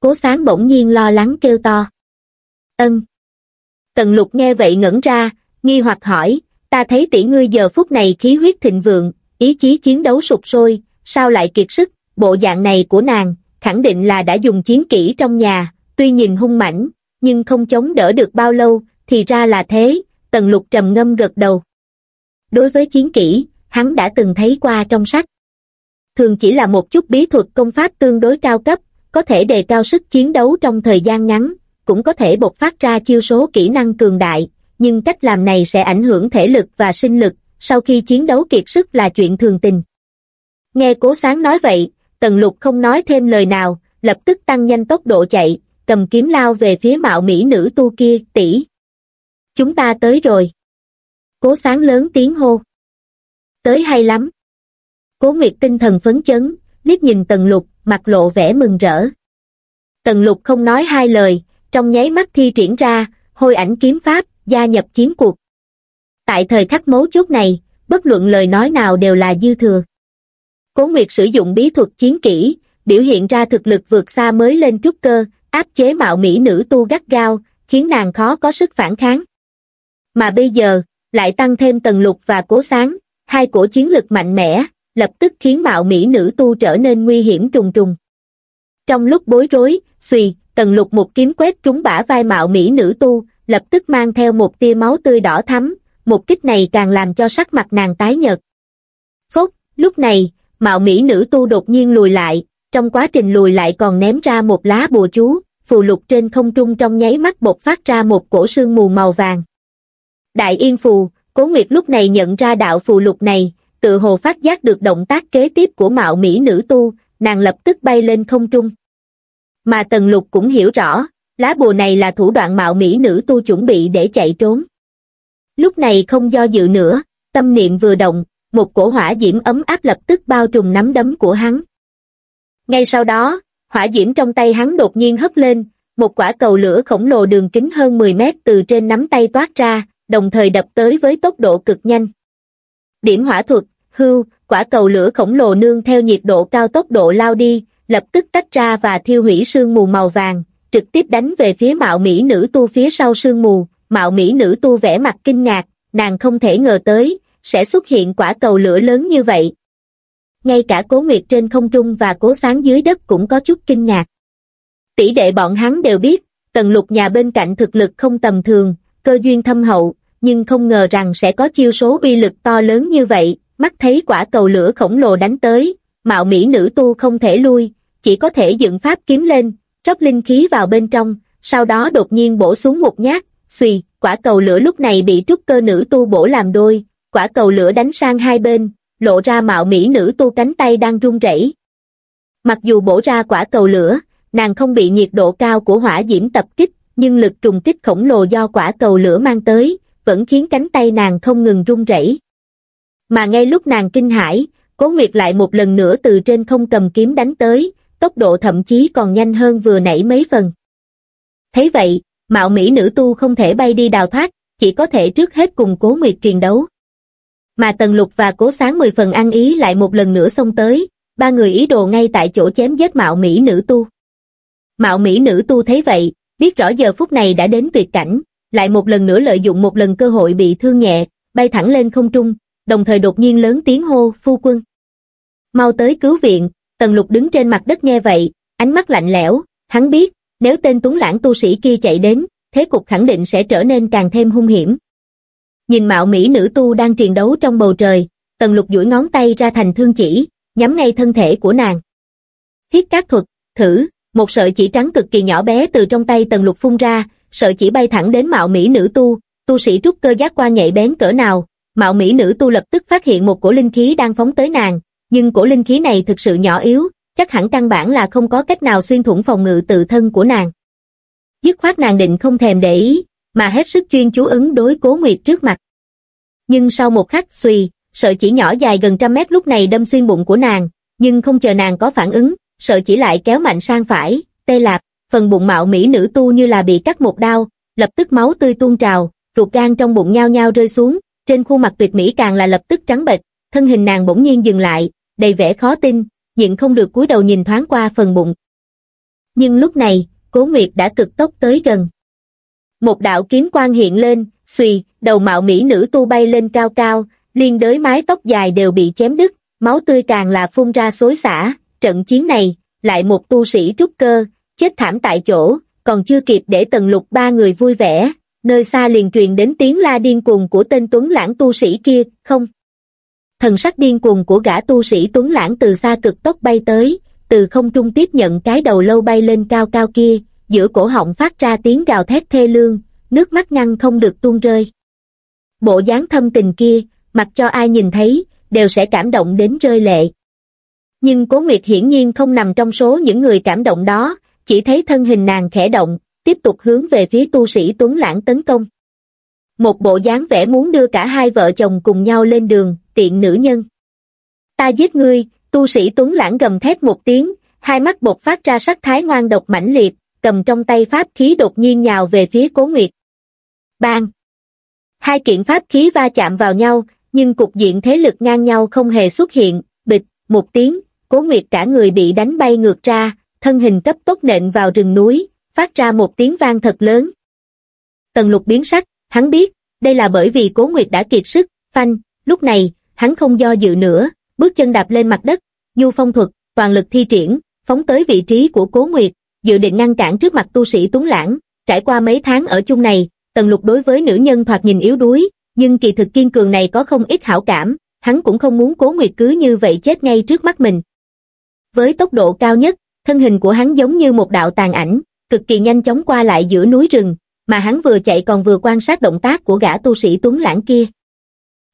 Cố sáng bỗng nhiên lo lắng kêu to. Ân! Tần lục nghe vậy ngẩn ra, nghi hoặc hỏi, ta thấy tỷ ngươi giờ phút này khí huyết thịnh vượng, ý chí chiến đấu sụp sôi, sao lại kiệt sức, bộ dạng này của nàng, khẳng định là đã dùng chiến kỹ trong nhà, tuy nhìn hung mãnh, nhưng không chống đỡ được bao lâu, thì ra là thế, tần lục trầm ngâm gật đầu. Đối với chiến kỹ, hắn đã từng thấy qua trong sách. Thường chỉ là một chút bí thuật công pháp tương đối cao cấp, có thể đề cao sức chiến đấu trong thời gian ngắn, cũng có thể bộc phát ra chiêu số kỹ năng cường đại, nhưng cách làm này sẽ ảnh hưởng thể lực và sinh lực, sau khi chiến đấu kiệt sức là chuyện thường tình. Nghe cố sáng nói vậy, tần lục không nói thêm lời nào, lập tức tăng nhanh tốc độ chạy, cầm kiếm lao về phía mạo mỹ nữ tu kia, tỷ. Chúng ta tới rồi. Cố sáng lớn tiếng hô. Tới hay lắm. Cố Nguyệt tinh thần phấn chấn, liếc nhìn tần lục, mặt lộ vẻ mừng rỡ. Tần lục không nói hai lời, trong nháy mắt thi triển ra, hôi ảnh kiếm pháp, gia nhập chiến cuộc. Tại thời khắc mấu chốt này, bất luận lời nói nào đều là dư thừa. Cố Nguyệt sử dụng bí thuật chiến kỹ, biểu hiện ra thực lực vượt xa mới lên trúc cơ, áp chế mạo mỹ nữ tu gắt gao, khiến nàng khó có sức phản kháng. Mà bây giờ, lại tăng thêm tần lục và cố sáng, hai cổ chiến lực mạnh mẽ, lập tức khiến mạo mỹ nữ tu trở nên nguy hiểm trùng trùng. Trong lúc bối rối, xùy, tần lục một kiếm quét trúng bả vai mạo mỹ nữ tu, lập tức mang theo một tia máu tươi đỏ thắm, một kích này càng làm cho sắc mặt nàng tái nhợt. Phốc, lúc này, mạo mỹ nữ tu đột nhiên lùi lại, trong quá trình lùi lại còn ném ra một lá bùa chú, phù lục trên không trung trong nháy mắt bộc phát ra một cổ sương mù màu vàng. Đại yên phù, Cố Nguyệt lúc này nhận ra đạo phù lục này, tự hồ phát giác được động tác kế tiếp của mạo mỹ nữ tu, nàng lập tức bay lên không trung. Mà Tần Lục cũng hiểu rõ, lá bùa này là thủ đoạn mạo mỹ nữ tu chuẩn bị để chạy trốn. Lúc này không do dự nữa, tâm niệm vừa động, một cổ hỏa diễm ấm áp lập tức bao trùm nắm đấm của hắn. Ngay sau đó, hỏa diễm trong tay hắn đột nhiên hất lên, một quả cầu lửa khổng lồ đường kính hơn 10 mét từ trên nắm tay toát ra, đồng thời đập tới với tốc độ cực nhanh. Điểm hỏa thuật, hưu, quả cầu lửa khổng lồ nương theo nhiệt độ cao tốc độ lao đi, lập tức tách ra và thiêu hủy sương mù màu vàng, trực tiếp đánh về phía mạo mỹ nữ tu phía sau sương mù, mạo mỹ nữ tu vẻ mặt kinh ngạc, nàng không thể ngờ tới, sẽ xuất hiện quả cầu lửa lớn như vậy. Ngay cả cố nguyệt trên không trung và cố sáng dưới đất cũng có chút kinh ngạc. Tỷ đệ bọn hắn đều biết, tần lục nhà bên cạnh thực lực không tầm thường, cơ duyên thâm hậu, nhưng không ngờ rằng sẽ có chiêu số uy lực to lớn như vậy, mắt thấy quả cầu lửa khổng lồ đánh tới, mạo mỹ nữ tu không thể lui, chỉ có thể dựng pháp kiếm lên, rót linh khí vào bên trong, sau đó đột nhiên bổ xuống một nhát, xùy, quả cầu lửa lúc này bị trúc cơ nữ tu bổ làm đôi, quả cầu lửa đánh sang hai bên, lộ ra mạo mỹ nữ tu cánh tay đang run rẩy. Mặc dù bổ ra quả cầu lửa, nàng không bị nhiệt độ cao của hỏa diễm tập kích, nhưng lực trùng kích khổng lồ do quả cầu lửa mang tới, vẫn khiến cánh tay nàng không ngừng run rẩy. Mà ngay lúc nàng kinh hãi, Cố Nguyệt lại một lần nữa từ trên không cầm kiếm đánh tới, tốc độ thậm chí còn nhanh hơn vừa nãy mấy phần. Thấy vậy, mạo mỹ nữ tu không thể bay đi đào thoát, chỉ có thể trước hết cùng Cố Nguyệt truyền đấu. Mà Tần Lục và Cố Sáng mười phần ăn ý lại một lần nữa xông tới, ba người ý đồ ngay tại chỗ chém giết mạo mỹ nữ tu. Mạo mỹ nữ tu thấy vậy, biết rõ giờ phút này đã đến tuyệt cảnh, lại một lần nữa lợi dụng một lần cơ hội bị thương nhẹ, bay thẳng lên không trung, đồng thời đột nhiên lớn tiếng hô phu quân. Mau tới cứu viện, tần lục đứng trên mặt đất nghe vậy, ánh mắt lạnh lẽo, hắn biết, nếu tên tuấn lãng tu sĩ kia chạy đến, thế cục khẳng định sẽ trở nên càng thêm hung hiểm. Nhìn mạo mỹ nữ tu đang triền đấu trong bầu trời, tần lục duỗi ngón tay ra thành thương chỉ, nhắm ngay thân thể của nàng. Thiết cát thuật, thử, một sợi chỉ trắng cực kỳ nhỏ bé từ trong tay tần lục phun ra, sợi chỉ bay thẳng đến mạo mỹ nữ tu, tu sĩ trúc cơ giác qua nhạy bén cỡ nào, mạo mỹ nữ tu lập tức phát hiện một cổ linh khí đang phóng tới nàng, nhưng cổ linh khí này thực sự nhỏ yếu, chắc hẳn căn bản là không có cách nào xuyên thủng phòng ngự tự thân của nàng. Dứt khoát nàng định không thèm để ý, mà hết sức chuyên chú ứng đối cố nguyệt trước mặt. Nhưng sau một khắc xùy, sợi chỉ nhỏ dài gần trăm mét lúc này đâm xuyên bụng của nàng, nhưng không chờ nàng có phản ứng, sợi chỉ lại kéo mạnh sang phải, tê lạp, phần bụng mạo mỹ nữ tu như là bị cắt một đao, lập tức máu tươi tuôn trào, ruột gan trong bụng nhao nhao rơi xuống, trên khuôn mặt tuyệt mỹ càng là lập tức trắng bệch, thân hình nàng bỗng nhiên dừng lại, đầy vẻ khó tin, nhịn không được cúi đầu nhìn thoáng qua phần bụng. Nhưng lúc này, Cố Nguyệt đã cực tốc tới gần. Một đạo kiếm quang hiện lên, xùy, đầu mạo mỹ nữ tu bay lên cao cao, liên đới mái tóc dài đều bị chém đứt, máu tươi càng là phun ra xối xả, trận chiến này, lại một tu sĩ trúc cơ, chết thảm tại chỗ, còn chưa kịp để tần lục ba người vui vẻ, nơi xa liền truyền đến tiếng la điên cuồng của tên tuấn lãng tu sĩ kia, không. Thần sắc điên cuồng của gã tu sĩ tuấn lãng từ xa cực tốc bay tới, từ không trung tiếp nhận cái đầu lâu bay lên cao cao kia, giữa cổ họng phát ra tiếng gào thét thê lương, nước mắt ngăn không được tuôn rơi. Bộ dáng thâm tình kia, mặc cho ai nhìn thấy, đều sẽ cảm động đến rơi lệ. Nhưng Cố Nguyệt hiển nhiên không nằm trong số những người cảm động đó, chỉ thấy thân hình nàng khẽ động, tiếp tục hướng về phía tu sĩ Tuấn Lãng tấn công. Một bộ dáng vẻ muốn đưa cả hai vợ chồng cùng nhau lên đường, tiện nữ nhân. Ta giết ngươi, tu sĩ Tuấn Lãng gầm thét một tiếng, hai mắt bột phát ra sắc thái ngoan độc mãnh liệt, cầm trong tay pháp khí đột nhiên nhào về phía Cố Nguyệt. Bang! Hai kiện pháp khí va chạm vào nhau, nhưng cục diện thế lực ngang nhau không hề xuất hiện, bịch, một tiếng, Cố Nguyệt cả người bị đánh bay ngược ra, thân hình cấp tốc nện vào rừng núi, phát ra một tiếng vang thật lớn. Tần lục biến sắc, hắn biết, đây là bởi vì Cố Nguyệt đã kiệt sức, phanh, lúc này, hắn không do dự nữa, bước chân đạp lên mặt đất, nhu phong thuật, toàn lực thi triển, phóng tới vị trí của Cố Nguyệt, dự định ngăn cản trước mặt tu sĩ Tuấn Lãng, trải qua mấy tháng ở chung này, Tần Lục đối với nữ nhân thoạt nhìn yếu đuối, nhưng kỳ thực kiên cường này có không ít hảo cảm, hắn cũng không muốn Cố Nguyệt cứ như vậy chết ngay trước mắt mình. Với tốc độ cao nhất, thân hình của hắn giống như một đạo tàn ảnh, cực kỳ nhanh chóng qua lại giữa núi rừng, mà hắn vừa chạy còn vừa quan sát động tác của gã tu sĩ Tuấn Lãng kia.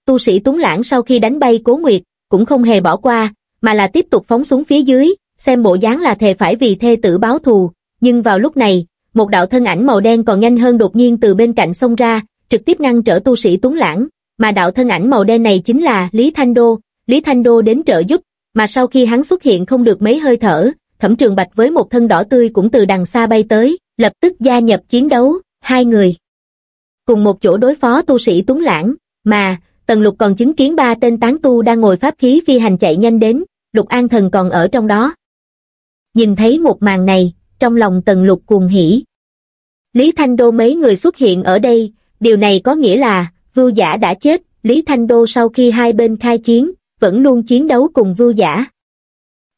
Tu sĩ Tuấn Lãng sau khi đánh bay Cố Nguyệt, cũng không hề bỏ qua, mà là tiếp tục phóng xuống phía dưới, xem bộ dáng là thề phải vì thê tử báo thù, nhưng vào lúc này, một đạo thân ảnh màu đen còn nhanh hơn đột nhiên từ bên cạnh xông ra, trực tiếp ngăn trở tu sĩ Tuấn Lãng, mà đạo thân ảnh màu đen này chính là Lý Thanh Đô, Lý Thanh Đô đến trợ giúp, mà sau khi hắn xuất hiện không được mấy hơi thở, Thẩm Trường Bạch với một thân đỏ tươi cũng từ đằng xa bay tới, lập tức gia nhập chiến đấu, hai người. Cùng một chỗ đối phó tu sĩ Tuấn Lãng, mà, Tần Lục còn chứng kiến ba tên tán tu đang ngồi pháp khí phi hành chạy nhanh đến, Lục An Thần còn ở trong đó. Nhìn thấy một màn này, trong lòng Tần Lục cuồng hỉ. Lý Thanh Đô mấy người xuất hiện ở đây, điều này có nghĩa là, vưu giả đã chết, Lý Thanh Đô sau khi hai bên khai chiến, vẫn luôn chiến đấu cùng vưu giả.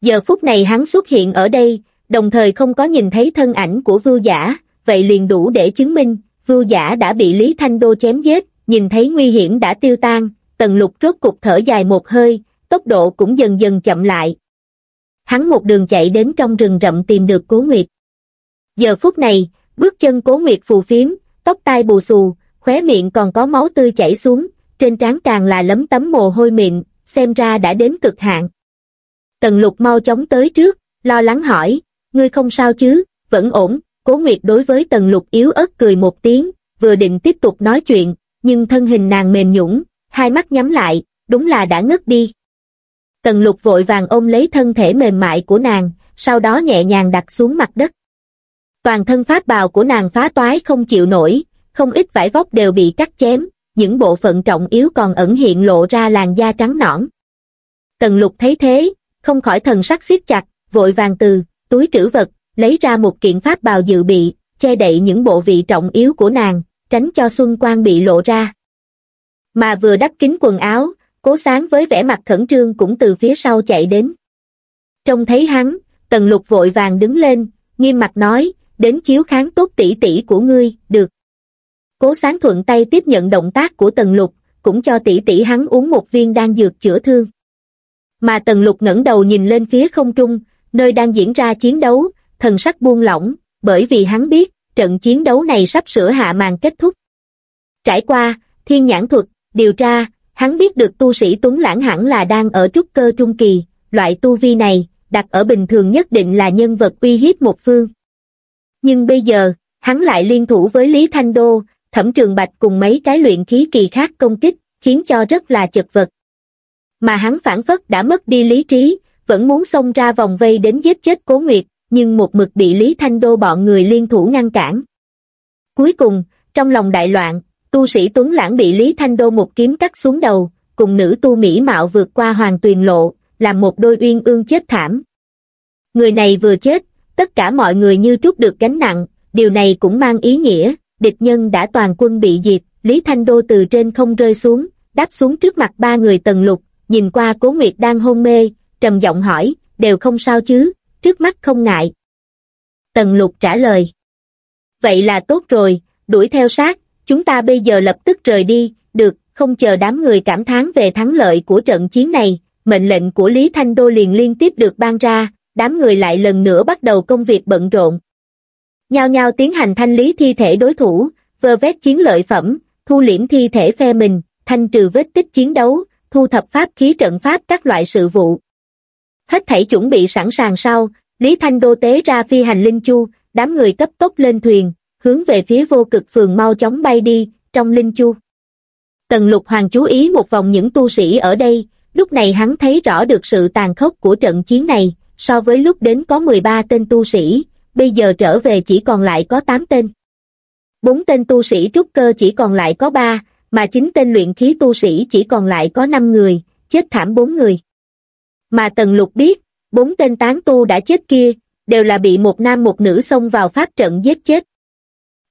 Giờ phút này hắn xuất hiện ở đây, đồng thời không có nhìn thấy thân ảnh của vưu giả, vậy liền đủ để chứng minh, vưu giả đã bị Lý Thanh Đô chém giết, nhìn thấy nguy hiểm đã tiêu tan, tần lục rốt cục thở dài một hơi, tốc độ cũng dần dần chậm lại. Hắn một đường chạy đến trong rừng rậm tìm được Cố Nguyệt. Giờ phút này, bước chân Cố Nguyệt phù phiếm, tóc tai bù xù, khóe miệng còn có máu tươi chảy xuống, trên trán càng là lấm tấm mồ hôi miệng, xem ra đã đến cực hạn. Tần lục mau chóng tới trước, lo lắng hỏi, ngươi không sao chứ, vẫn ổn, cố nguyệt đối với tần lục yếu ớt cười một tiếng, vừa định tiếp tục nói chuyện, nhưng thân hình nàng mềm nhũng, hai mắt nhắm lại, đúng là đã ngất đi. Tần lục vội vàng ôm lấy thân thể mềm mại của nàng, sau đó nhẹ nhàng đặt xuống mặt đất. Toàn thân pháp bào của nàng phá toái không chịu nổi, không ít vải vóc đều bị cắt chém, những bộ phận trọng yếu còn ẩn hiện lộ ra làn da trắng nõn. Tần lục thấy thế, không khỏi thần sắc siết chặt, vội vàng từ, túi trữ vật, lấy ra một kiện pháp bào dự bị, che đậy những bộ vị trọng yếu của nàng, tránh cho xuân Quang bị lộ ra. Mà vừa đắp kín quần áo, cố sáng với vẻ mặt khẩn trương cũng từ phía sau chạy đến. Trông thấy hắn, tần lục vội vàng đứng lên, nghiêm mặt nói, đến chiếu kháng tốt tỷ tỷ của ngươi, được. Cố sáng thuận tay tiếp nhận động tác của tần lục, cũng cho tỷ tỷ hắn uống một viên đan dược chữa thương. Mà tần lục ngẩng đầu nhìn lên phía không trung, nơi đang diễn ra chiến đấu, thần sắc buông lỏng, bởi vì hắn biết, trận chiến đấu này sắp sửa hạ màn kết thúc. Trải qua, thiên nhãn thuật, điều tra, hắn biết được tu sĩ Tuấn Lãng hẳn là đang ở trúc cơ trung kỳ, loại tu vi này, đặt ở bình thường nhất định là nhân vật uy hiếp một phương. Nhưng bây giờ, hắn lại liên thủ với Lý Thanh Đô, Thẩm Trường Bạch cùng mấy cái luyện khí kỳ khác công kích, khiến cho rất là chật vật. Mà hắn phản phất đã mất đi lý trí, vẫn muốn xông ra vòng vây đến giết chết Cố Nguyệt, nhưng một mực bị Lý Thanh Đô bọn người liên thủ ngăn cản. Cuối cùng, trong lòng đại loạn, tu sĩ Tuấn Lãng bị Lý Thanh Đô một kiếm cắt xuống đầu, cùng nữ tu Mỹ Mạo vượt qua hoàng tuyền lộ, làm một đôi uyên ương chết thảm. Người này vừa chết, tất cả mọi người như trút được gánh nặng, điều này cũng mang ý nghĩa, địch nhân đã toàn quân bị diệt, Lý Thanh Đô từ trên không rơi xuống, đáp xuống trước mặt ba người tần lục, nhìn qua Cố Nguyệt đang hôn mê, trầm giọng hỏi, đều không sao chứ, trước mắt không ngại. Tần lục trả lời. Vậy là tốt rồi, đuổi theo sát, chúng ta bây giờ lập tức rời đi, được, không chờ đám người cảm thán về thắng lợi của trận chiến này, mệnh lệnh của Lý Thanh Đô liền liên tiếp được ban ra, đám người lại lần nữa bắt đầu công việc bận rộn. Nhao nhao tiến hành thanh lý thi thể đối thủ, vơ vét chiến lợi phẩm, thu liễm thi thể phe mình, thanh trừ vết tích chiến đấu, thu thập pháp khí trận pháp các loại sự vụ. Hết thảy chuẩn bị sẵn sàng sau, Lý Thanh Đô tế ra phi hành linh chu, đám người cấp tốc lên thuyền, hướng về phía vô cực phường mau chóng bay đi, trong linh chu. Tần lục hoàng chú ý một vòng những tu sĩ ở đây, lúc này hắn thấy rõ được sự tàn khốc của trận chiến này, so với lúc đến có 13 tên tu sĩ, bây giờ trở về chỉ còn lại có 8 tên. Bốn tên tu sĩ trúc cơ chỉ còn lại có 3, mà chính tên luyện khí tu sĩ chỉ còn lại có 5 người, chết thảm 4 người. Mà Tần Lục biết, bốn tên tán tu đã chết kia, đều là bị một nam một nữ xông vào pháp trận giết chết.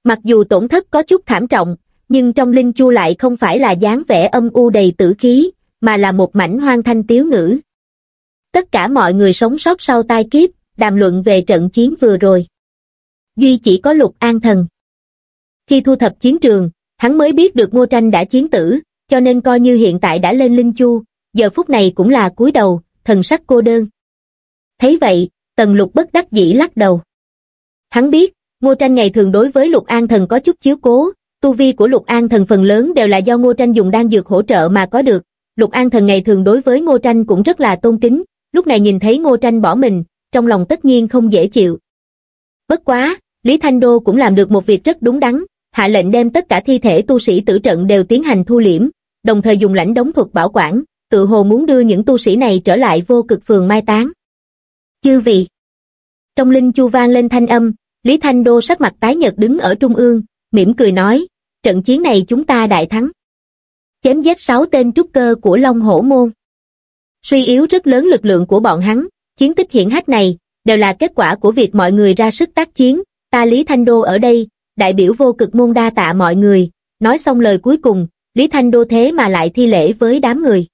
Mặc dù tổn thất có chút thảm trọng, nhưng trong linh chu lại không phải là dáng vẻ âm u đầy tử khí, mà là một mảnh hoang thanh tiếu ngữ. Tất cả mọi người sống sót sau tai kiếp, đàm luận về trận chiến vừa rồi. Duy chỉ có lục an thần. Khi thu thập chiến trường, hắn mới biết được Ngô Tranh đã chiến tử, cho nên coi như hiện tại đã lên Linh Chu, giờ phút này cũng là cúi đầu, thần sắc cô đơn. Thấy vậy, Tần Lục bất đắc dĩ lắc đầu. Hắn biết, Ngô Tranh ngày thường đối với Lục An Thần có chút chiếu cố, tu vi của Lục An Thần phần lớn đều là do Ngô Tranh dùng đan dược hỗ trợ mà có được. Lục An Thần ngày thường đối với Ngô Tranh cũng rất là tôn kính, lúc này nhìn thấy Ngô Tranh bỏ mình, trong lòng tất nhiên không dễ chịu. Bất quá, Lý Thanh Đô cũng làm được một việc rất đúng đắn, hạ lệnh đem tất cả thi thể tu sĩ tử trận đều tiến hành thu liễm, đồng thời dùng lãnh đóng thuật bảo quản, tự hồ muốn đưa những tu sĩ này trở lại vô cực phường mai táng. Chư vị Trong linh chu vang lên thanh âm, Lý Thanh Đô sắc mặt tái nhợt đứng ở trung ương, mỉm cười nói, trận chiến này chúng ta đại thắng. Chém giết sáu tên trúc cơ của Long Hổ Môn. Suy yếu rất lớn lực lượng của bọn hắn, chiến tích hiển hách này, đều là kết quả của việc mọi người ra sức tác chiến, ta Lý Thanh Đô ở đây, đại biểu vô cực môn đa tạ mọi người, nói xong lời cuối cùng, Lý Thanh Đô thế mà lại thi lễ với đám người.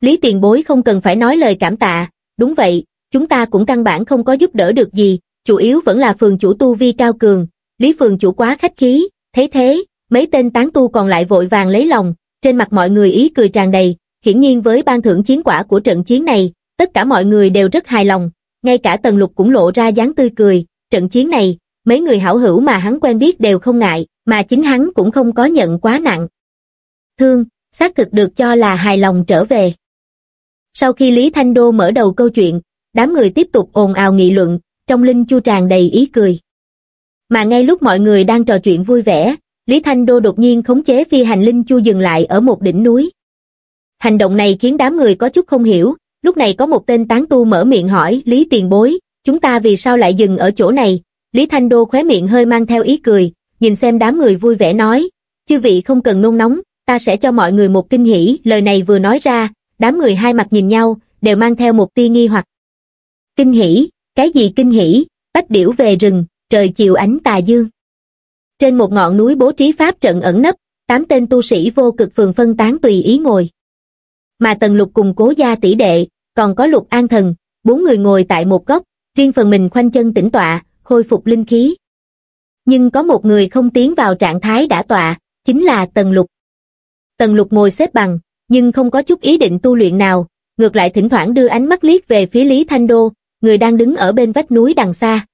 Lý tiền bối không cần phải nói lời cảm tạ, đúng vậy, chúng ta cũng căn bản không có giúp đỡ được gì, chủ yếu vẫn là phường chủ tu vi cao cường, Lý phường chủ quá khách khí, thế thế, mấy tên tán tu còn lại vội vàng lấy lòng, trên mặt mọi người ý cười tràn đầy, hiển nhiên với ban thưởng chiến quả của trận chiến này, tất cả mọi người đều rất hài lòng, ngay cả Tần Lục cũng lộ ra dáng tươi cười, trận chiến này, mấy người hảo hữu mà hắn quen biết đều không ngại, mà chính hắn cũng không có nhận quá nặng. Thương, xác thực được cho là hài lòng trở về. Sau khi Lý Thanh Đô mở đầu câu chuyện, đám người tiếp tục ồn ào nghị luận, trong linh chu tràn đầy ý cười. Mà ngay lúc mọi người đang trò chuyện vui vẻ, Lý Thanh Đô đột nhiên khống chế phi hành linh chu dừng lại ở một đỉnh núi. Hành động này khiến đám người có chút không hiểu, lúc này có một tên tán tu mở miệng hỏi Lý Tiền Bối, chúng ta vì sao lại dừng ở chỗ này? Lý Thanh Đô khóe miệng hơi mang theo ý cười, nhìn xem đám người vui vẻ nói, chư vị không cần nôn nóng, ta sẽ cho mọi người một kinh hỉ, lời này vừa nói ra, đám người hai mặt nhìn nhau, đều mang theo một tia nghi hoặc. Kinh hỉ, cái gì kinh hỉ, bách điểu về rừng, trời chiều ánh tà dương. Trên một ngọn núi bố trí pháp trận ẩn nấp, tám tên tu sĩ vô cực phường phân tán tùy ý ngồi. Mà Tần Lục cùng cố gia tỷ đệ, còn có Lục An Thần, bốn người ngồi tại một góc, riêng phần mình khoanh chân tĩnh tọa, khôi phục linh khí. Nhưng có một người không tiến vào trạng thái đã tọa, chính là Tần Lục. Tần Lục ngồi xếp bằng, nhưng không có chút ý định tu luyện nào, ngược lại thỉnh thoảng đưa ánh mắt liếc về phía Lý Thanh Đô, người đang đứng ở bên vách núi đằng xa.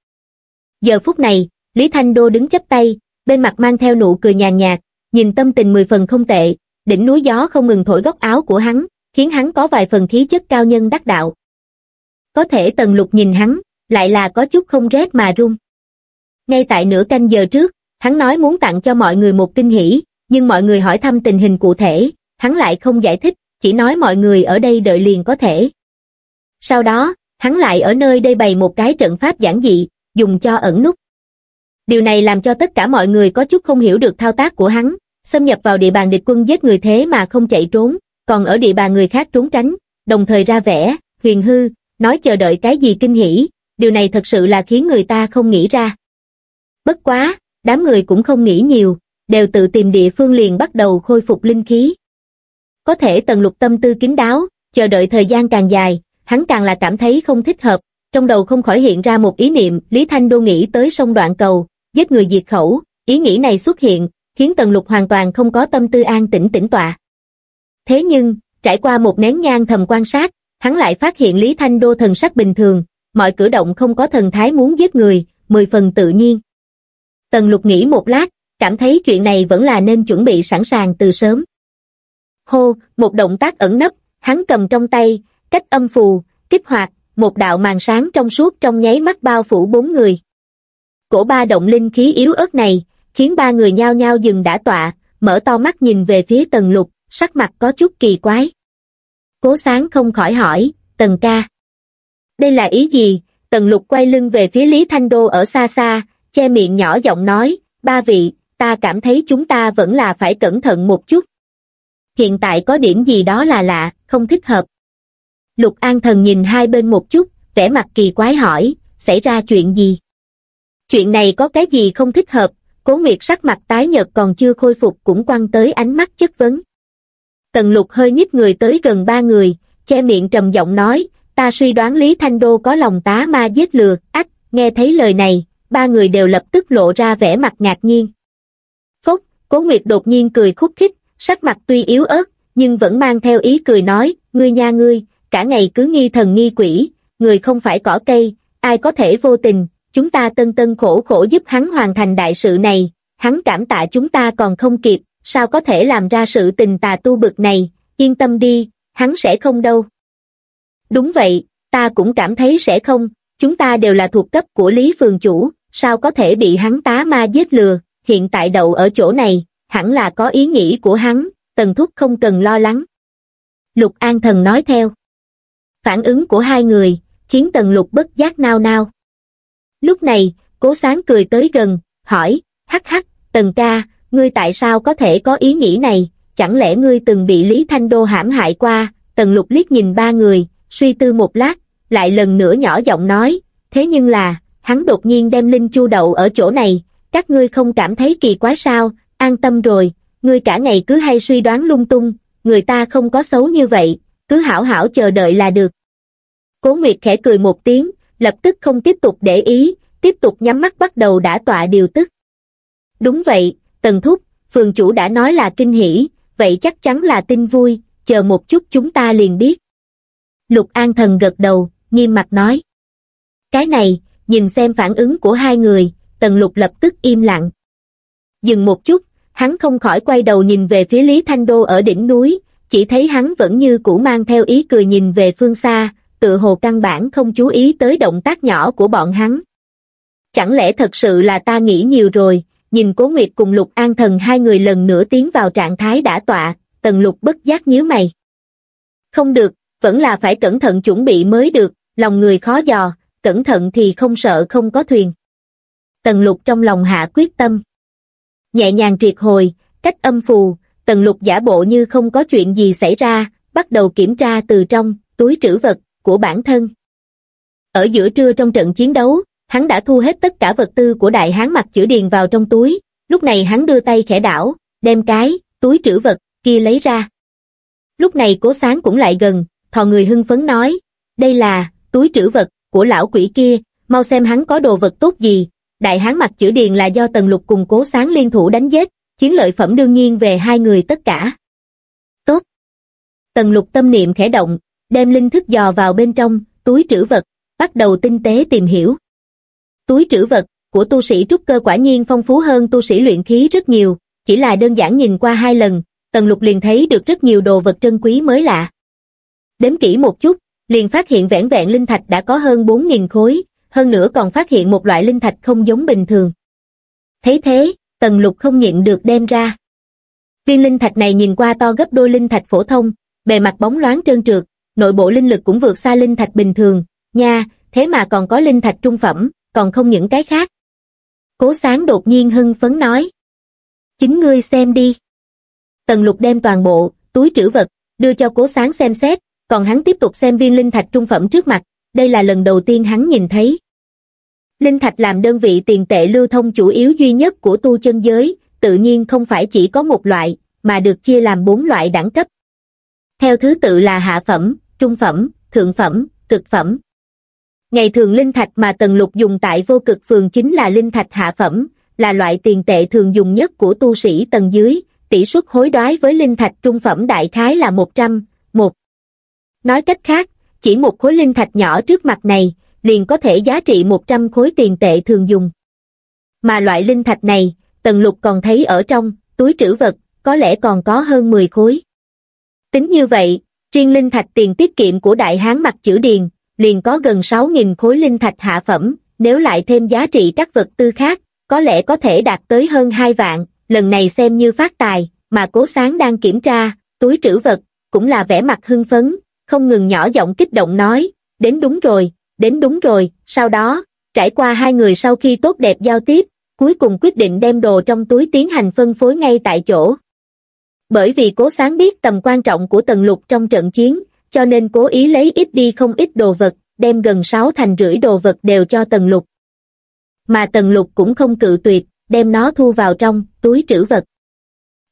Giờ phút này, Lý Thanh Đô đứng chấp tay, bên mặt mang theo nụ cười nhàn nhạt, nhìn tâm tình mười phần không tệ, đỉnh núi gió không ngừng thổi góc áo của hắn, khiến hắn có vài phần khí chất cao nhân đắc đạo. Có thể Tần Lục nhìn hắn, lại là có chút không rét mà run. Ngay tại nửa canh giờ trước, hắn nói muốn tặng cho mọi người một kinh hỉ, nhưng mọi người hỏi thăm tình hình cụ thể, hắn lại không giải thích, chỉ nói mọi người ở đây đợi liền có thể. Sau đó, hắn lại ở nơi đây bày một cái trận pháp giản dị, dùng cho ẩn nút. Điều này làm cho tất cả mọi người có chút không hiểu được thao tác của hắn, xâm nhập vào địa bàn địch quân giết người thế mà không chạy trốn, còn ở địa bàn người khác trốn tránh, đồng thời ra vẻ, huyền hư, nói chờ đợi cái gì kinh hỉ, điều này thật sự là khiến người ta không nghĩ ra. Bất quá, đám người cũng không nghĩ nhiều, đều tự tìm địa phương liền bắt đầu khôi phục linh khí. Có thể tần lục tâm tư kín đáo, chờ đợi thời gian càng dài, hắn càng là cảm thấy không thích hợp, trong đầu không khỏi hiện ra một ý niệm, Lý Thanh Đô nghĩ tới sông đoạn cầu, giết người diệt khẩu, ý nghĩ này xuất hiện, khiến tần lục hoàn toàn không có tâm tư an tĩnh tĩnh tọa. Thế nhưng, trải qua một nén nhang thầm quan sát, hắn lại phát hiện Lý Thanh Đô thần sắc bình thường, mọi cử động không có thần thái muốn giết người, mười phần tự nhiên. Tần lục nghĩ một lát, cảm thấy chuyện này vẫn là nên chuẩn bị sẵn sàng từ sớm. Hô, một động tác ẩn nấp, hắn cầm trong tay, cách âm phù, kích hoạt, một đạo màn sáng trong suốt trong nháy mắt bao phủ bốn người. Cổ ba động linh khí yếu ớt này, khiến ba người nhao nhao dừng đã tọa, mở to mắt nhìn về phía tần lục, sắc mặt có chút kỳ quái. Cố sáng không khỏi hỏi, tần ca. Đây là ý gì? Tần lục quay lưng về phía Lý Thanh Đô ở xa xa, che miệng nhỏ giọng nói, ba vị, ta cảm thấy chúng ta vẫn là phải cẩn thận một chút. Hiện tại có điểm gì đó là lạ, không thích hợp. Lục An Thần nhìn hai bên một chút, vẻ mặt kỳ quái hỏi, xảy ra chuyện gì? Chuyện này có cái gì không thích hợp, Cố Nguyệt sắc mặt tái nhợt còn chưa khôi phục cũng quăng tới ánh mắt chất vấn. Tần lục hơi nhích người tới gần ba người, che miệng trầm giọng nói, ta suy đoán Lý Thanh Đô có lòng tá ma giết lừa, ách, nghe thấy lời này, ba người đều lập tức lộ ra vẻ mặt ngạc nhiên. Phúc, Cố Nguyệt đột nhiên cười khúc khích, sắc mặt tuy yếu ớt, nhưng vẫn mang theo ý cười nói, ngươi nha ngươi, cả ngày cứ nghi thần nghi quỷ, người không phải cỏ cây, ai có thể vô tình, chúng ta tân tân khổ khổ giúp hắn hoàn thành đại sự này, hắn cảm tạ chúng ta còn không kịp, sao có thể làm ra sự tình tà tu bực này, yên tâm đi, hắn sẽ không đâu. Đúng vậy, ta cũng cảm thấy sẽ không, chúng ta đều là thuộc cấp của Lý Phường Chủ, sao có thể bị hắn tá ma giết lừa, hiện tại đậu ở chỗ này, hẳn là có ý nghĩ của hắn, tần thúc không cần lo lắng. Lục An Thần nói theo. Phản ứng của hai người, khiến tần lục bất giác nao nao. Lúc này, cố sáng cười tới gần, hỏi, hắc hắc, tần ca, ngươi tại sao có thể có ý nghĩ này, chẳng lẽ ngươi từng bị Lý Thanh Đô hãm hại qua, tần lục liếc nhìn ba người, suy tư một lát, lại lần nữa nhỏ giọng nói, thế nhưng là, hắn đột nhiên đem Linh Chu đậu ở chỗ này, các ngươi không cảm thấy kỳ quái sao, an tâm rồi, ngươi cả ngày cứ hay suy đoán lung tung, người ta không có xấu như vậy, cứ hảo hảo chờ đợi là được. Cố Nguyệt khẽ cười một tiếng, lập tức không tiếp tục để ý, tiếp tục nhắm mắt bắt đầu đã tọa điều tức. Đúng vậy, Tần Thúc, phường chủ đã nói là kinh hỉ, vậy chắc chắn là tin vui, chờ một chút chúng ta liền biết. Lục An Thần gật đầu, nghiêm mặt nói. Cái này, nhìn xem phản ứng của hai người, Tần Lục lập tức im lặng. Dừng một chút, hắn không khỏi quay đầu nhìn về phía Lý Thanh Đô ở đỉnh núi, chỉ thấy hắn vẫn như cũ mang theo ý cười nhìn về phương xa, tự hồ căn bản không chú ý tới động tác nhỏ của bọn hắn. Chẳng lẽ thật sự là ta nghĩ nhiều rồi, nhìn Cố Nguyệt cùng Lục An Thần hai người lần nữa tiến vào trạng thái đã tọa, Tần Lục bất giác nhíu mày. Không được, vẫn là phải cẩn thận chuẩn bị mới được, lòng người khó dò, cẩn thận thì không sợ không có thuyền. Tần Lục trong lòng hạ quyết tâm. Nhẹ nhàng triệt hồi, cách âm phù, Tần Lục giả bộ như không có chuyện gì xảy ra, bắt đầu kiểm tra từ trong túi trữ vật của bản thân. Ở giữa trưa trong trận chiến đấu, hắn đã thu hết tất cả vật tư của đại hán mặt chữ điền vào trong túi, lúc này hắn đưa tay khẽ đảo, đem cái túi trữ vật kia lấy ra. Lúc này cố sáng cũng lại gần, thò người hưng phấn nói, đây là túi trữ vật của lão quỷ kia, mau xem hắn có đồ vật tốt gì. Đại hán mặt chữ điền là do tần lục cùng cố sáng liên thủ đánh giết, chiến lợi phẩm đương nhiên về hai người tất cả. Tốt. Tần lục tâm niệm khẽ động, đem linh thức dò vào bên trong, túi trữ vật, bắt đầu tinh tế tìm hiểu. Túi trữ vật của tu sĩ trúc cơ quả nhiên phong phú hơn tu sĩ luyện khí rất nhiều, chỉ là đơn giản nhìn qua hai lần, Tần Lục liền thấy được rất nhiều đồ vật trân quý mới lạ. Đếm kỹ một chút, liền phát hiện vẻn vẹn linh thạch đã có hơn 4.000 khối, hơn nữa còn phát hiện một loại linh thạch không giống bình thường. Thấy thế, Tần Lục không nhịn được đem ra. Viên linh thạch này nhìn qua to gấp đôi linh thạch phổ thông, bề mặt bóng loáng trơn trượt, nội bộ linh lực cũng vượt xa linh thạch bình thường, nha, thế mà còn có linh thạch trung phẩm, còn không những cái khác. Cố sáng đột nhiên hưng phấn nói. Chính ngươi xem đi. Tần lục đem toàn bộ, túi trữ vật, đưa cho cố sáng xem xét, còn hắn tiếp tục xem viên linh thạch trung phẩm trước mặt, đây là lần đầu tiên hắn nhìn thấy. Linh thạch làm đơn vị tiền tệ lưu thông chủ yếu duy nhất của tu chân giới, tự nhiên không phải chỉ có một loại, mà được chia làm bốn loại đẳng cấp. Theo thứ tự là hạ phẩm, trung phẩm, thượng phẩm, cực phẩm. Ngày thường linh thạch mà Tần Lục dùng tại vô cực phường chính là linh thạch hạ phẩm, là loại tiền tệ thường dùng nhất của tu sĩ tầng dưới, tỷ suất hối đoái với linh thạch trung phẩm đại khái là 100, một. Nói cách khác, chỉ một khối linh thạch nhỏ trước mặt này, liền có thể giá trị 100 khối tiền tệ thường dùng. Mà loại linh thạch này, Tần Lục còn thấy ở trong túi trữ vật, có lẽ còn có hơn 10 khối. Tính như vậy, riêng linh thạch tiền tiết kiệm của Đại Hán mặt chữ điền, liền có gần 6.000 khối linh thạch hạ phẩm, nếu lại thêm giá trị các vật tư khác, có lẽ có thể đạt tới hơn 2 vạn, lần này xem như phát tài, mà cố sáng đang kiểm tra, túi trữ vật, cũng là vẻ mặt hưng phấn, không ngừng nhỏ giọng kích động nói, đến đúng rồi, đến đúng rồi, sau đó, trải qua hai người sau khi tốt đẹp giao tiếp, cuối cùng quyết định đem đồ trong túi tiến hành phân phối ngay tại chỗ. Bởi vì cố sáng biết tầm quan trọng của tần lục trong trận chiến, cho nên cố ý lấy ít đi không ít đồ vật, đem gần sáu thành rưỡi đồ vật đều cho tần lục. Mà tần lục cũng không cự tuyệt, đem nó thu vào trong túi trữ vật.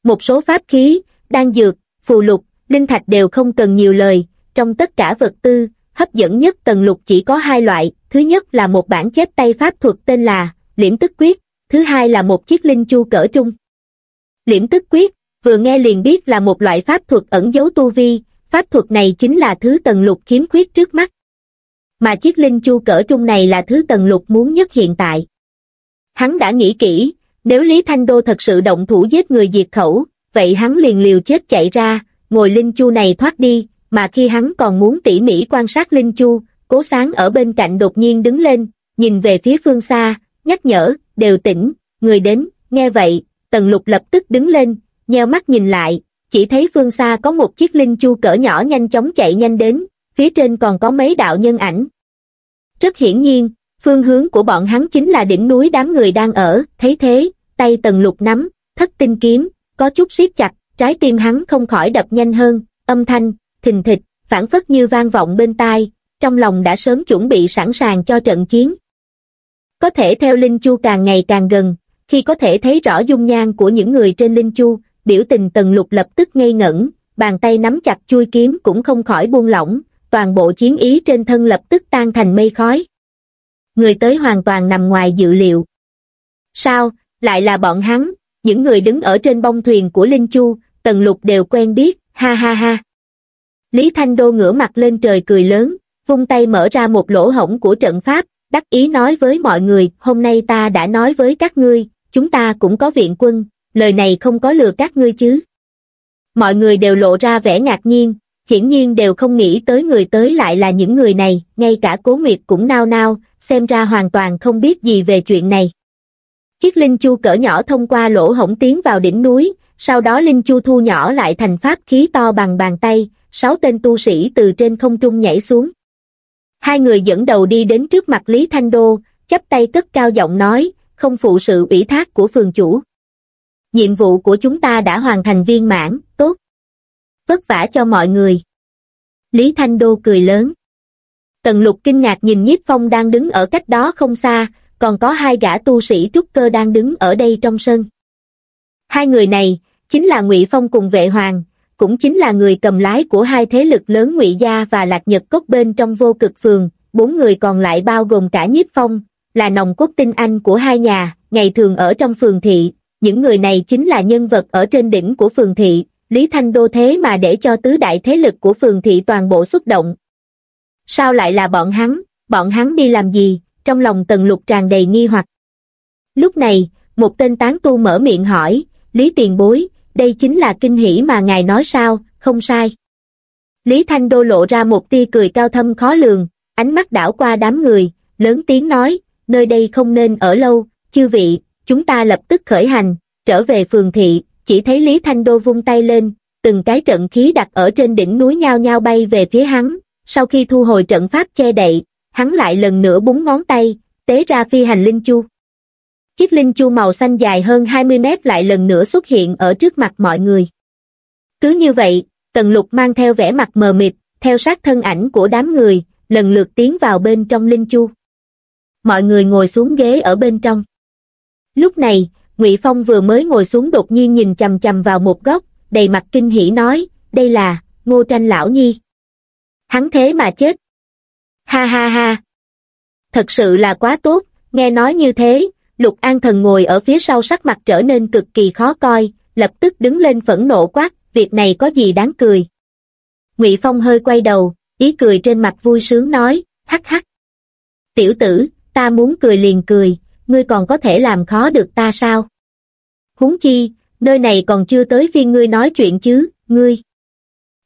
Một số pháp khí, đan dược, phù lục, linh thạch đều không cần nhiều lời, trong tất cả vật tư, hấp dẫn nhất tần lục chỉ có hai loại, thứ nhất là một bản chép tay pháp thuật tên là liễm tức quyết, thứ hai là một chiếc linh chu cỡ trung. Liễm tức quyết, vừa nghe liền biết là một loại pháp thuật ẩn giấu tu vi, pháp thuật này chính là thứ tần lục khiếm khuyết trước mắt. Mà chiếc linh chu cỡ trung này là thứ tần lục muốn nhất hiện tại. Hắn đã nghĩ kỹ, nếu Lý Thanh Đô thật sự động thủ giết người diệt khẩu, vậy hắn liền liều chết chạy ra, ngồi linh chu này thoát đi, mà khi hắn còn muốn tỉ mỉ quan sát linh chu, cố sáng ở bên cạnh đột nhiên đứng lên, nhìn về phía phương xa, nhắc nhở, đều tỉnh, người đến, nghe vậy, tần lục lập tức đứng lên, nheo mắt nhìn lại, chỉ thấy phương xa có một chiếc linh chu cỡ nhỏ nhanh chóng chạy nhanh đến, phía trên còn có mấy đạo nhân ảnh. Rất hiển nhiên, phương hướng của bọn hắn chính là đỉnh núi đám người đang ở, thấy thế, tay tần lục nắm, thất tinh kiếm, có chút siết chặt, trái tim hắn không khỏi đập nhanh hơn, âm thanh, thình thịch, phản phất như vang vọng bên tai, trong lòng đã sớm chuẩn bị sẵn sàng cho trận chiến. Có thể theo Linh Chu càng ngày càng gần, khi có thể thấy rõ dung nhan của những người trên Linh Chu, biểu tình tần lục lập tức ngây ngẩn, bàn tay nắm chặt chui kiếm cũng không khỏi buông lỏng, toàn bộ chiến ý trên thân lập tức tan thành mây khói. Người tới hoàn toàn nằm ngoài dự liệu. Sao, lại là bọn hắn, những người đứng ở trên bông thuyền của Linh Chu, tần lục đều quen biết, ha ha ha. Lý Thanh Đô ngửa mặt lên trời cười lớn, vung tay mở ra một lỗ hổng của trận pháp, đắc ý nói với mọi người, hôm nay ta đã nói với các ngươi, chúng ta cũng có viện quân, lời này không có lừa các ngươi chứ. Mọi người đều lộ ra vẻ ngạc nhiên, hiển nhiên đều không nghĩ tới người tới lại là những người này, ngay cả Cố Nguyệt cũng nao nao, xem ra hoàn toàn không biết gì về chuyện này. Chiếc linh chu cỡ nhỏ thông qua lỗ hổng tiến vào đỉnh núi, sau đó linh chu thu nhỏ lại thành pháp khí to bằng bàn tay, sáu tên tu sĩ từ trên không trung nhảy xuống. Hai người dẫn đầu đi đến trước mặt Lý Thanh Đô, chắp tay cất cao giọng nói, không phụ sự ủy thác của phường chủ. Nhiệm vụ của chúng ta đã hoàn thành viên mãn, tốt. Vất vả cho mọi người. Lý Thanh Đô cười lớn. Tần lục kinh ngạc nhìn nhiếp phong đang đứng ở cách đó không xa, còn có hai gã tu sĩ trúc cơ đang đứng ở đây trong sân. Hai người này, chính là ngụy Phong cùng vệ hoàng, cũng chính là người cầm lái của hai thế lực lớn ngụy Gia và Lạc Nhật Cốc bên trong vô cực phường, bốn người còn lại bao gồm cả nhiếp phong, là nòng cốt tinh anh của hai nhà, ngày thường ở trong phường thị, những người này chính là nhân vật ở trên đỉnh của phường thị, Lý Thanh Đô thế mà để cho tứ đại thế lực của phường thị toàn bộ xuất động. Sao lại là bọn hắn, bọn hắn đi làm gì, trong lòng tần lục tràn đầy nghi hoặc. Lúc này, một tên tán tu mở miệng hỏi, Lý Tiền Bối, đây chính là kinh hỷ mà ngài nói sao, không sai. Lý Thanh Đô lộ ra một tia cười cao thâm khó lường, ánh mắt đảo qua đám người, lớn tiếng nói, nơi đây không nên ở lâu, chư vị, chúng ta lập tức khởi hành, trở về phường thị, chỉ thấy Lý Thanh Đô vung tay lên, từng cái trận khí đặt ở trên đỉnh núi nhao nhao bay về phía hắn, sau khi thu hồi trận pháp che đậy, hắn lại lần nữa búng ngón tay, tế ra phi hành linh chu. Chiếc linh chu màu xanh dài hơn 20 mét lại lần nữa xuất hiện ở trước mặt mọi người. Cứ như vậy, Tần Lục mang theo vẻ mặt mờ mịt, theo sát thân ảnh của đám người, lần lượt tiến vào bên trong linh chu. Mọi người ngồi xuống ghế ở bên trong. Lúc này, Ngụy Phong vừa mới ngồi xuống đột nhiên nhìn chầm chầm vào một góc, đầy mặt kinh hỉ nói, đây là, Ngô Tranh Lão Nhi. Hắn thế mà chết. Ha ha ha. Thật sự là quá tốt, nghe nói như thế, Lục An Thần ngồi ở phía sau sắc mặt trở nên cực kỳ khó coi, lập tức đứng lên phẫn nộ quát, việc này có gì đáng cười. Ngụy Phong hơi quay đầu, ý cười trên mặt vui sướng nói, hắc hắc. Tiểu tử, ta muốn cười liền cười, ngươi còn có thể làm khó được ta sao? Huống chi, nơi này còn chưa tới phiên ngươi nói chuyện chứ, ngươi.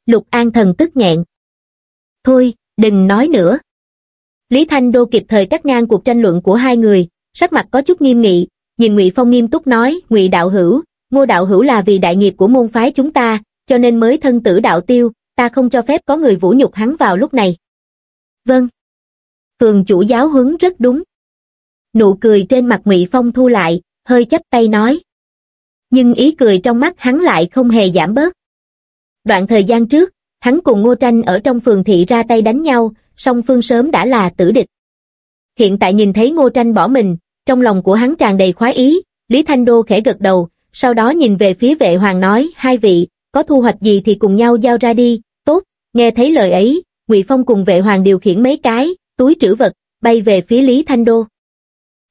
Lục An Thần tức nghẹn. Thôi, đừng nói nữa. Lý Thanh Đô kịp thời cắt ngang cuộc tranh luận của hai người, sắc mặt có chút nghiêm nghị, nhìn Ngụy Phong nghiêm túc nói, Ngụy đạo hữu, Ngô đạo hữu là vì đại nghiệp của môn phái chúng ta, cho nên mới thân tử đạo tiêu, ta không cho phép có người vũ nhục hắn vào lúc này. Vâng. Phường chủ giáo huấn rất đúng. Nụ cười trên mặt Ngụy Phong thu lại, hơi chắp tay nói. Nhưng ý cười trong mắt hắn lại không hề giảm bớt. Đoạn thời gian trước, hắn cùng Ngô Tranh ở trong phường thị ra tay đánh nhau, song phương sớm đã là tử địch. Hiện tại nhìn thấy Ngô Tranh bỏ mình, trong lòng của hắn tràn đầy khoái ý, Lý Thanh Đô khẽ gật đầu, sau đó nhìn về phía vệ hoàng nói, hai vị, có thu hoạch gì thì cùng nhau giao ra đi, tốt, nghe thấy lời ấy, Ngụy Phong cùng vệ hoàng điều khiển mấy cái, túi trữ vật, bay về phía Lý Thanh Đô.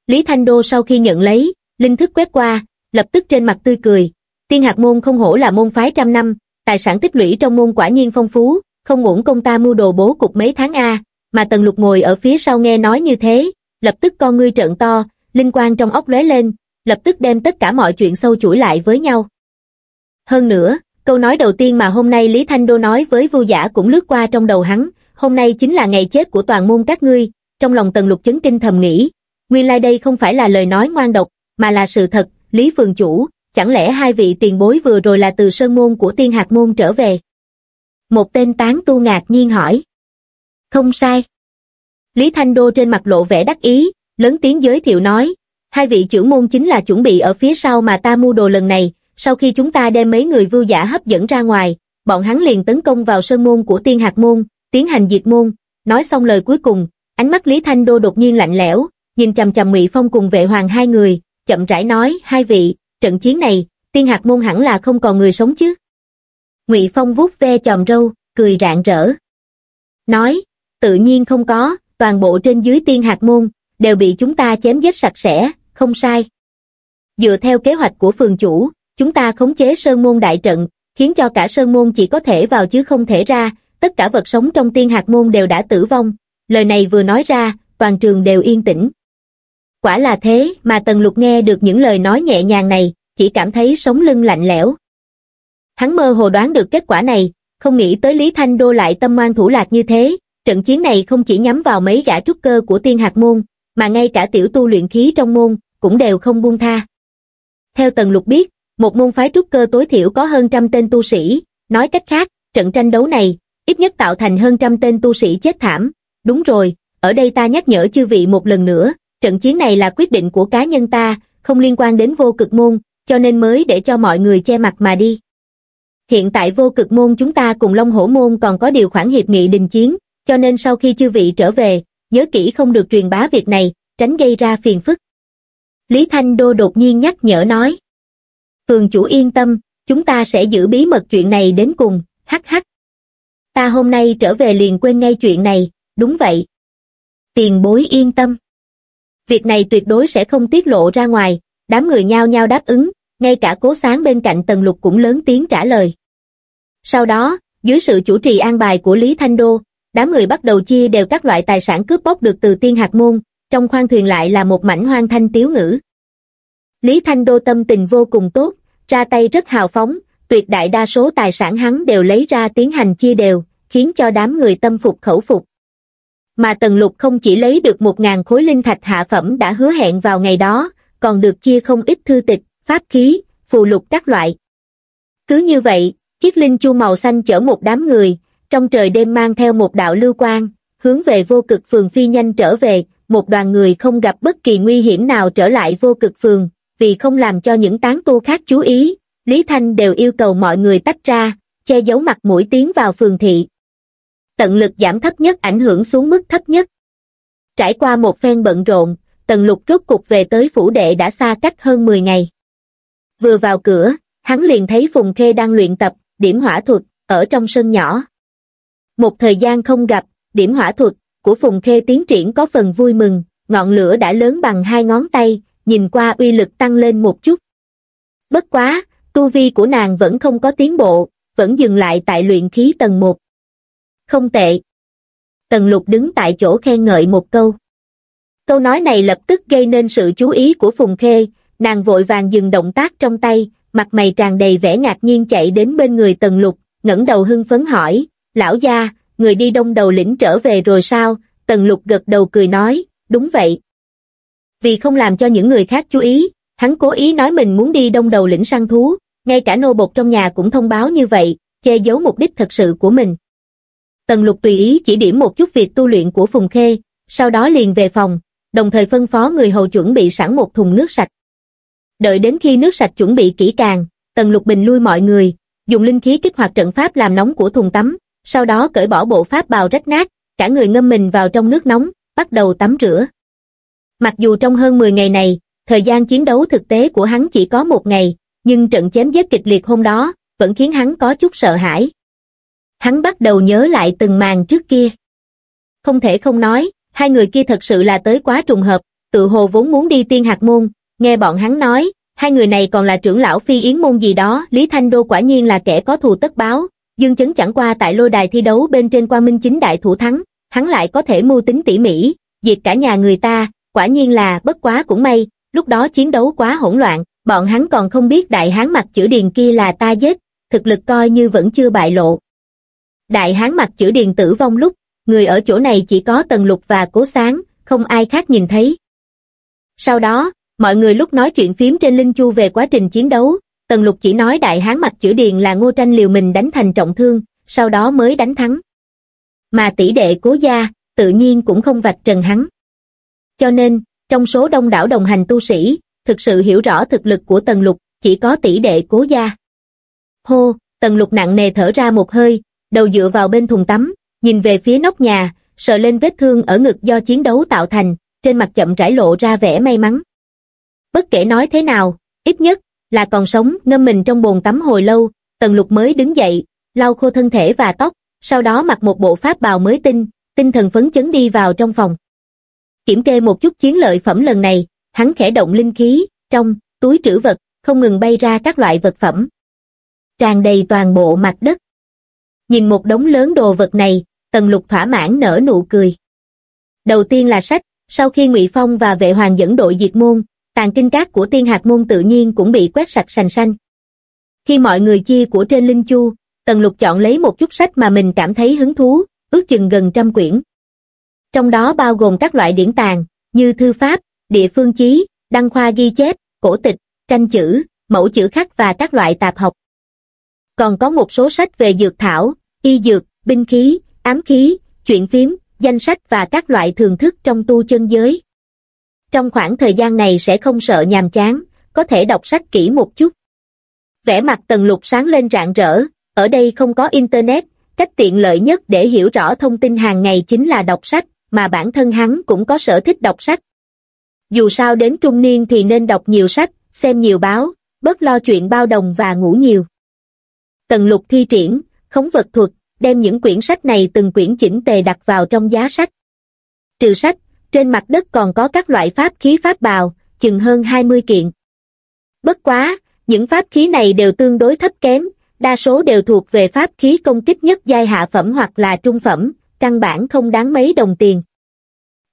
Lý Thanh Đô sau khi nhận lấy, linh thức quét qua, lập tức trên mặt tươi cười, tiên hạt môn không hổ là môn phái trăm năm, tài sản tích lũy trong môn quả nhiên phong phú, không uổng công ta mưu đồ bố cục mấy tháng A, mà Tần Lục ngồi ở phía sau nghe nói như thế, lập tức con ngươi trợn to, linh quang trong ốc lóe lên, lập tức đem tất cả mọi chuyện sâu chuỗi lại với nhau. Hơn nữa, câu nói đầu tiên mà hôm nay Lý Thanh Đô nói với Vu Giả cũng lướt qua trong đầu hắn, hôm nay chính là ngày chết của toàn môn các ngươi, trong lòng Tần Lục chấn kinh thầm nghĩ, nguyên lai đây không phải là lời nói ngoan độc, mà là sự thật, Lý Phường Chủ, chẳng lẽ hai vị tiền bối vừa rồi là từ sơn môn của tiên hạt môn trở về? Một tên tán tu ngạc nhiên hỏi. Không sai. Lý Thanh Đô trên mặt lộ vẻ đắc ý, lớn tiếng giới thiệu nói, hai vị trưởng môn chính là chuẩn bị ở phía sau mà ta mua đồ lần này, sau khi chúng ta đem mấy người vưu giả hấp dẫn ra ngoài, bọn hắn liền tấn công vào sơn môn của tiên hạt môn, tiến hành diệt môn, nói xong lời cuối cùng, ánh mắt Lý Thanh Đô đột nhiên lạnh lẽo, nhìn chầm chầm Ngụy Phong cùng vệ hoàng hai người, chậm rãi nói, hai vị, trận chiến này, tiên hạt môn hẳn là không còn người sống chứ. Ngụy Phong vuốt ve chòm râu, cười rạng rỡ. Nói, tự nhiên không có, toàn bộ trên dưới tiên hạt môn, đều bị chúng ta chém giết sạch sẽ, không sai. Dựa theo kế hoạch của phường chủ, chúng ta khống chế sơn môn đại trận, khiến cho cả sơn môn chỉ có thể vào chứ không thể ra, tất cả vật sống trong tiên hạt môn đều đã tử vong. Lời này vừa nói ra, toàn trường đều yên tĩnh. Quả là thế, mà Tần Lục nghe được những lời nói nhẹ nhàng này, chỉ cảm thấy sống lưng lạnh lẽo. Hắn mơ hồ đoán được kết quả này, không nghĩ tới Lý Thanh Đô lại tâm ngoan thủ lạc như thế, trận chiến này không chỉ nhắm vào mấy gã trúc cơ của tiên hạt môn, mà ngay cả tiểu tu luyện khí trong môn, cũng đều không buông tha. Theo Tần Lục biết, một môn phái trúc cơ tối thiểu có hơn trăm tên tu sĩ, nói cách khác, trận tranh đấu này, ít nhất tạo thành hơn trăm tên tu sĩ chết thảm. Đúng rồi, ở đây ta nhắc nhở chư vị một lần nữa, trận chiến này là quyết định của cá nhân ta, không liên quan đến vô cực môn, cho nên mới để cho mọi người che mặt mà đi. Hiện tại vô cực môn chúng ta cùng Long Hổ môn còn có điều khoản hiệp nghị đình chiến, cho nên sau khi chư vị trở về, nhớ kỹ không được truyền bá việc này, tránh gây ra phiền phức. Lý Thanh Đô đột nhiên nhắc nhở nói. Phường chủ yên tâm, chúng ta sẽ giữ bí mật chuyện này đến cùng, hắc hắc. Ta hôm nay trở về liền quên ngay chuyện này, đúng vậy. Tiền bối yên tâm. Việc này tuyệt đối sẽ không tiết lộ ra ngoài, đám người nhao nhao đáp ứng, ngay cả cố sáng bên cạnh tần lục cũng lớn tiếng trả lời. Sau đó, dưới sự chủ trì an bài của Lý Thanh Đô, đám người bắt đầu chia đều các loại tài sản cướp bóc được từ tiên hạt môn, trong khoang thuyền lại là một mảnh hoang thanh tiếu ngữ. Lý Thanh Đô tâm tình vô cùng tốt, ra tay rất hào phóng, tuyệt đại đa số tài sản hắn đều lấy ra tiến hành chia đều, khiến cho đám người tâm phục khẩu phục. Mà Tần Lục không chỉ lấy được một ngàn khối linh thạch hạ phẩm đã hứa hẹn vào ngày đó, còn được chia không ít thư tịch, pháp khí, phù lục các loại. Cứ như vậy, chiếc linh chu màu xanh chở một đám người, trong trời đêm mang theo một đạo lưu quang, hướng về vô cực phường phi nhanh trở về, một đoàn người không gặp bất kỳ nguy hiểm nào trở lại vô cực phường, vì không làm cho những tán tu khác chú ý, Lý Thanh đều yêu cầu mọi người tách ra, che giấu mặt mũi tiến vào phường thị. Tận lực giảm thấp nhất ảnh hưởng xuống mức thấp nhất. Trải qua một phen bận rộn, Tần Lục rốt cục về tới phủ đệ đã xa cách hơn 10 ngày. Vừa vào cửa, hắn liền thấy Phùng Khê đang luyện tập, điểm hỏa thuật, ở trong sân nhỏ. Một thời gian không gặp, điểm hỏa thuật của Phùng Khê tiến triển có phần vui mừng, ngọn lửa đã lớn bằng hai ngón tay, nhìn qua uy lực tăng lên một chút. Bất quá, tu vi của nàng vẫn không có tiến bộ, vẫn dừng lại tại luyện khí tầng 1. Không tệ. Tần lục đứng tại chỗ khen ngợi một câu. Câu nói này lập tức gây nên sự chú ý của Phùng Khê, nàng vội vàng dừng động tác trong tay, mặt mày tràn đầy vẻ ngạc nhiên chạy đến bên người tần lục, ngẩng đầu hưng phấn hỏi, lão gia, người đi đông đầu lĩnh trở về rồi sao, tần lục gật đầu cười nói, đúng vậy. Vì không làm cho những người khác chú ý, hắn cố ý nói mình muốn đi đông đầu lĩnh săn thú, ngay cả nô bột trong nhà cũng thông báo như vậy, che giấu mục đích thật sự của mình. Tần lục tùy ý chỉ điểm một chút việc tu luyện của Phùng Khê, sau đó liền về phòng, đồng thời phân phó người hầu chuẩn bị sẵn một thùng nước sạch. Đợi đến khi nước sạch chuẩn bị kỹ càng, Tần Lục Bình lui mọi người, dùng linh khí kích hoạt trận pháp làm nóng của thùng tắm, sau đó cởi bỏ bộ pháp bào rách nát, cả người ngâm mình vào trong nước nóng, bắt đầu tắm rửa. Mặc dù trong hơn 10 ngày này, thời gian chiến đấu thực tế của hắn chỉ có một ngày, nhưng trận chém giết kịch liệt hôm đó, vẫn khiến hắn có chút sợ hãi. Hắn bắt đầu nhớ lại từng màn trước kia. Không thể không nói, hai người kia thật sự là tới quá trùng hợp, tự hồ vốn muốn đi tiên hạt môn, nghe bọn hắn nói, hai người này còn là trưởng lão phi yến môn gì đó, Lý Thanh Đô quả nhiên là kẻ có thù tất báo, Dương Chấn chẳng qua tại lôi đài thi đấu bên trên qua minh chính đại thủ thắng, hắn lại có thể mưu tính tỉ mỉ, diệt cả nhà người ta, quả nhiên là bất quá cũng may, lúc đó chiến đấu quá hỗn loạn, bọn hắn còn không biết đại hán mặt chữ điền kia là ta giết, thực lực coi như vẫn chưa bại lộ. Đại hán mặt chữ điền tử vong lúc, người ở chỗ này chỉ có Tần Lục và Cố Sáng, không ai khác nhìn thấy. Sau đó, mọi người lúc nói chuyện phím trên Linh Chu về quá trình chiến đấu, Tần Lục chỉ nói đại hán mặt chữ điền là ngô tranh liều mình đánh thành trọng thương, sau đó mới đánh thắng. Mà tỷ đệ cố gia, tự nhiên cũng không vạch trần hắn. Cho nên, trong số đông đảo đồng hành tu sĩ, thực sự hiểu rõ thực lực của Tần Lục, chỉ có tỷ đệ cố gia. Hô, Tần Lục nặng nề thở ra một hơi, đầu dựa vào bên thùng tắm, nhìn về phía nóc nhà, sờ lên vết thương ở ngực do chiến đấu tạo thành, trên mặt chậm rãi lộ ra vẻ may mắn. Bất kể nói thế nào, ít nhất, là còn sống, ngâm mình trong bồn tắm hồi lâu, tần lục mới đứng dậy, lau khô thân thể và tóc, sau đó mặc một bộ pháp bào mới tinh, tinh thần phấn chấn đi vào trong phòng. Kiểm kê một chút chiến lợi phẩm lần này, hắn khẽ động linh khí, trong túi trữ vật, không ngừng bay ra các loại vật phẩm. Tràn đầy toàn bộ mặt đất. Nhìn một đống lớn đồ vật này, tần lục thỏa mãn nở nụ cười. Đầu tiên là sách, sau khi ngụy Phong và vệ hoàng dẫn đội diệt môn, tàn kinh cát của tiên hạt môn tự nhiên cũng bị quét sạch sành xanh. Khi mọi người chia của trên linh chu, tần lục chọn lấy một chút sách mà mình cảm thấy hứng thú, ước chừng gần trăm quyển. Trong đó bao gồm các loại điển tàng, như thư pháp, địa phương chí, đăng khoa ghi chép, cổ tịch, tranh chữ, mẫu chữ khắc và các loại tạp học. Còn có một số sách về dược thảo, y dược, binh khí, ám khí, chuyện phím, danh sách và các loại thường thức trong tu chân giới. Trong khoảng thời gian này sẽ không sợ nhàm chán, có thể đọc sách kỹ một chút. Vẻ mặt tần lục sáng lên rạng rỡ, ở đây không có internet, cách tiện lợi nhất để hiểu rõ thông tin hàng ngày chính là đọc sách, mà bản thân hắn cũng có sở thích đọc sách. Dù sao đến trung niên thì nên đọc nhiều sách, xem nhiều báo, bớt lo chuyện bao đồng và ngủ nhiều. Tần lục thi triển, khống vật thuật, đem những quyển sách này từng quyển chỉnh tề đặt vào trong giá sách. Trừ sách, trên mặt đất còn có các loại pháp khí pháp bào, chừng hơn 20 kiện. Bất quá, những pháp khí này đều tương đối thấp kém, đa số đều thuộc về pháp khí công kích nhất giai hạ phẩm hoặc là trung phẩm, căn bản không đáng mấy đồng tiền.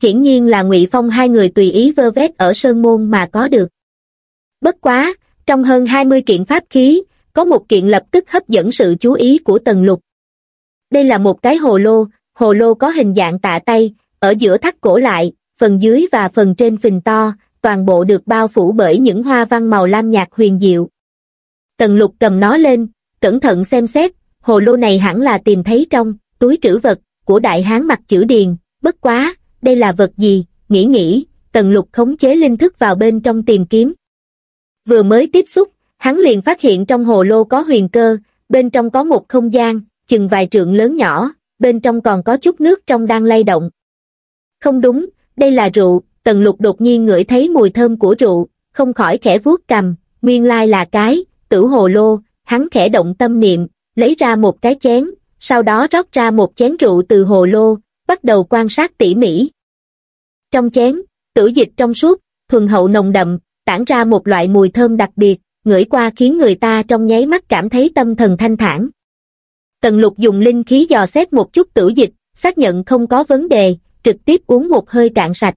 Hiển nhiên là Ngụy Phong hai người tùy ý vơ vét ở Sơn Môn mà có được. Bất quá, trong hơn 20 kiện pháp khí, có một kiện lập tức hấp dẫn sự chú ý của Tần Lục. Đây là một cái hồ lô, hồ lô có hình dạng tạ tay, ở giữa thắt cổ lại, phần dưới và phần trên phình to, toàn bộ được bao phủ bởi những hoa văn màu lam nhạt huyền diệu. Tần lục cầm nó lên, cẩn thận xem xét, hồ lô này hẳn là tìm thấy trong túi trữ vật của đại hán mặt chữ điền, bất quá, đây là vật gì, nghĩ nghĩ, tần lục khống chế linh thức vào bên trong tìm kiếm. Vừa mới tiếp xúc, hắn liền phát hiện trong hồ lô có huyền cơ, bên trong có một không gian, chừng vài trượng lớn nhỏ, bên trong còn có chút nước trong đang lay động. Không đúng, đây là rượu, tần lục đột nhiên ngửi thấy mùi thơm của rượu, không khỏi khẽ vuốt cầm, nguyên lai là cái, tử hồ lô, hắn khẽ động tâm niệm, lấy ra một cái chén, sau đó rót ra một chén rượu từ hồ lô, bắt đầu quan sát tỉ mỉ. Trong chén, tử dịch trong suốt, thuần hậu nồng đậm, tản ra một loại mùi thơm đặc biệt, ngửi qua khiến người ta trong nháy mắt cảm thấy tâm thần thanh thản. Tần lục dùng linh khí dò xét một chút tử dịch, xác nhận không có vấn đề, trực tiếp uống một hơi cạn sạch.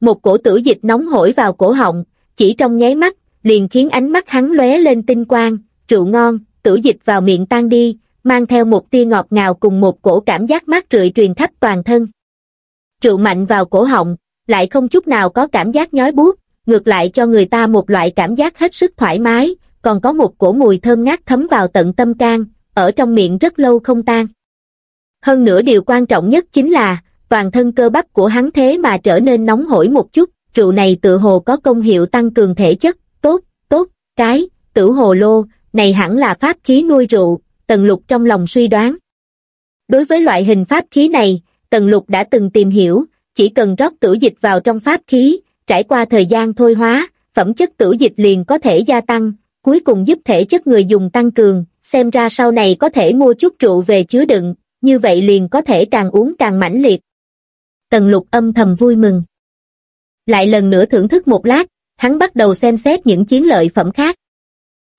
Một cổ tử dịch nóng hổi vào cổ họng, chỉ trong nháy mắt, liền khiến ánh mắt hắn lóe lên tinh quang, rượu ngon, tử dịch vào miệng tan đi, mang theo một tia ngọt ngào cùng một cổ cảm giác mát rượi truyền khắp toàn thân. Rượu mạnh vào cổ họng, lại không chút nào có cảm giác nhói buốt, ngược lại cho người ta một loại cảm giác hết sức thoải mái, còn có một cổ mùi thơm ngát thấm vào tận tâm can, ở trong miệng rất lâu không tan. Hơn nữa điều quan trọng nhất chính là, toàn thân cơ bắp của hắn thế mà trở nên nóng hổi một chút, rượu này tự hồ có công hiệu tăng cường thể chất, tốt, tốt, cái, tử hồ lô, này hẳn là pháp khí nuôi rượu, Tần Lục trong lòng suy đoán. Đối với loại hình pháp khí này, Tần Lục đã từng tìm hiểu, chỉ cần rót tử dịch vào trong pháp khí, trải qua thời gian thôi hóa, phẩm chất tử dịch liền có thể gia tăng, cuối cùng giúp thể chất người dùng tăng cường, xem ra sau này có thể mua chút rượu về chứa đựng, như vậy liền có thể càng uống càng mãnh liệt. Tần lục âm thầm vui mừng. Lại lần nữa thưởng thức một lát, hắn bắt đầu xem xét những chiến lợi phẩm khác.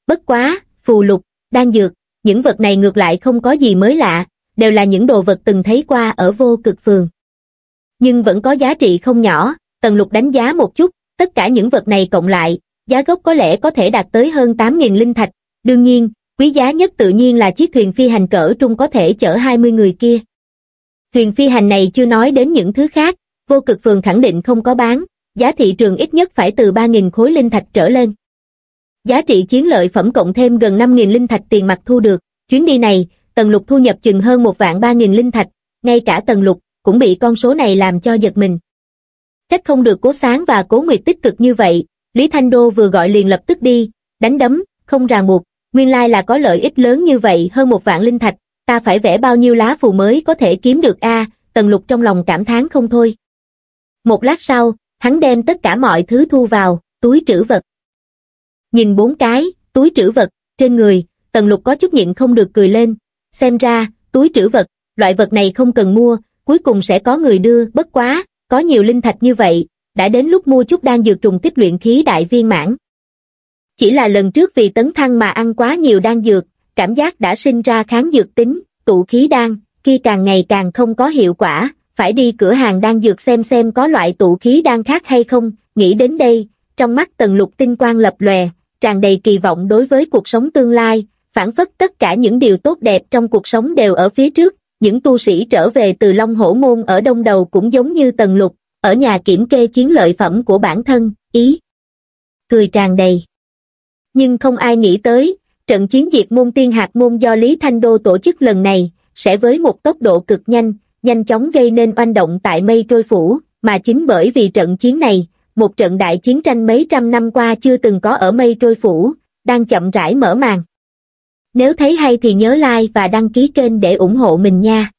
Bất quá, phù lục, đan dược, những vật này ngược lại không có gì mới lạ, đều là những đồ vật từng thấy qua ở vô cực phường. Nhưng vẫn có giá trị không nhỏ, tần lục đánh giá một chút, tất cả những vật này cộng lại, giá gốc có lẽ có thể đạt tới hơn 8.000 linh thạch, đương nhiên, quý giá nhất tự nhiên là chiếc thuyền phi hành cỡ trung có thể chở 20 người kia. Thuyền phi hành này chưa nói đến những thứ khác, vô cực phường khẳng định không có bán, giá thị trường ít nhất phải từ 3.000 khối linh thạch trở lên. Giá trị chiến lợi phẩm cộng thêm gần 5.000 linh thạch tiền mặt thu được, chuyến đi này, Tần Lục thu nhập chừng hơn một vạn 3.000 linh thạch, ngay cả Tần Lục cũng bị con số này làm cho giật mình. Trách không được cố sáng và cố nguyệt tích cực như vậy, Lý Thanh Đô vừa gọi liền lập tức đi, đánh đấm, không ràng buộc, nguyên lai là có lợi ích lớn như vậy hơn một vạn linh thạch, ta phải vẽ bao nhiêu lá phù mới có thể kiếm được a tần lục trong lòng cảm thán không thôi. Một lát sau, hắn đem tất cả mọi thứ thu vào, túi trữ vật. Nhìn bốn cái, túi trữ vật, trên người, tần lục có chút nhịn không được cười lên. Xem ra, túi trữ vật, loại vật này không cần mua, cuối cùng sẽ có người đưa, bất quá, có nhiều linh thạch như vậy, đã đến lúc mua chút đan dược trùng kích luyện khí đại viên mãn. Chỉ là lần trước vì tấn thăng mà ăn quá nhiều đan dược, cảm giác đã sinh ra kháng dược tính, tụ khí đan, khi càng ngày càng không có hiệu quả, phải đi cửa hàng đan dược xem xem có loại tụ khí đan khác hay không, nghĩ đến đây, trong mắt tần lục tinh quang lập lòe, tràn đầy kỳ vọng đối với cuộc sống tương lai, phản phất tất cả những điều tốt đẹp trong cuộc sống đều ở phía trước, những tu sĩ trở về từ Long Hổ Môn ở đông đầu cũng giống như tần lục, ở nhà kiểm kê chiến lợi phẩm của bản thân, ý. Cười tràn đầy. Nhưng không ai nghĩ tới, trận chiến diệt môn tiên hạt môn do Lý Thanh Đô tổ chức lần này, sẽ với một tốc độ cực nhanh, nhanh chóng gây nên oanh động tại mây trôi phủ, mà chính bởi vì trận chiến này, một trận đại chiến tranh mấy trăm năm qua chưa từng có ở mây trôi phủ, đang chậm rãi mở màn. Nếu thấy hay thì nhớ like và đăng ký kênh để ủng hộ mình nha.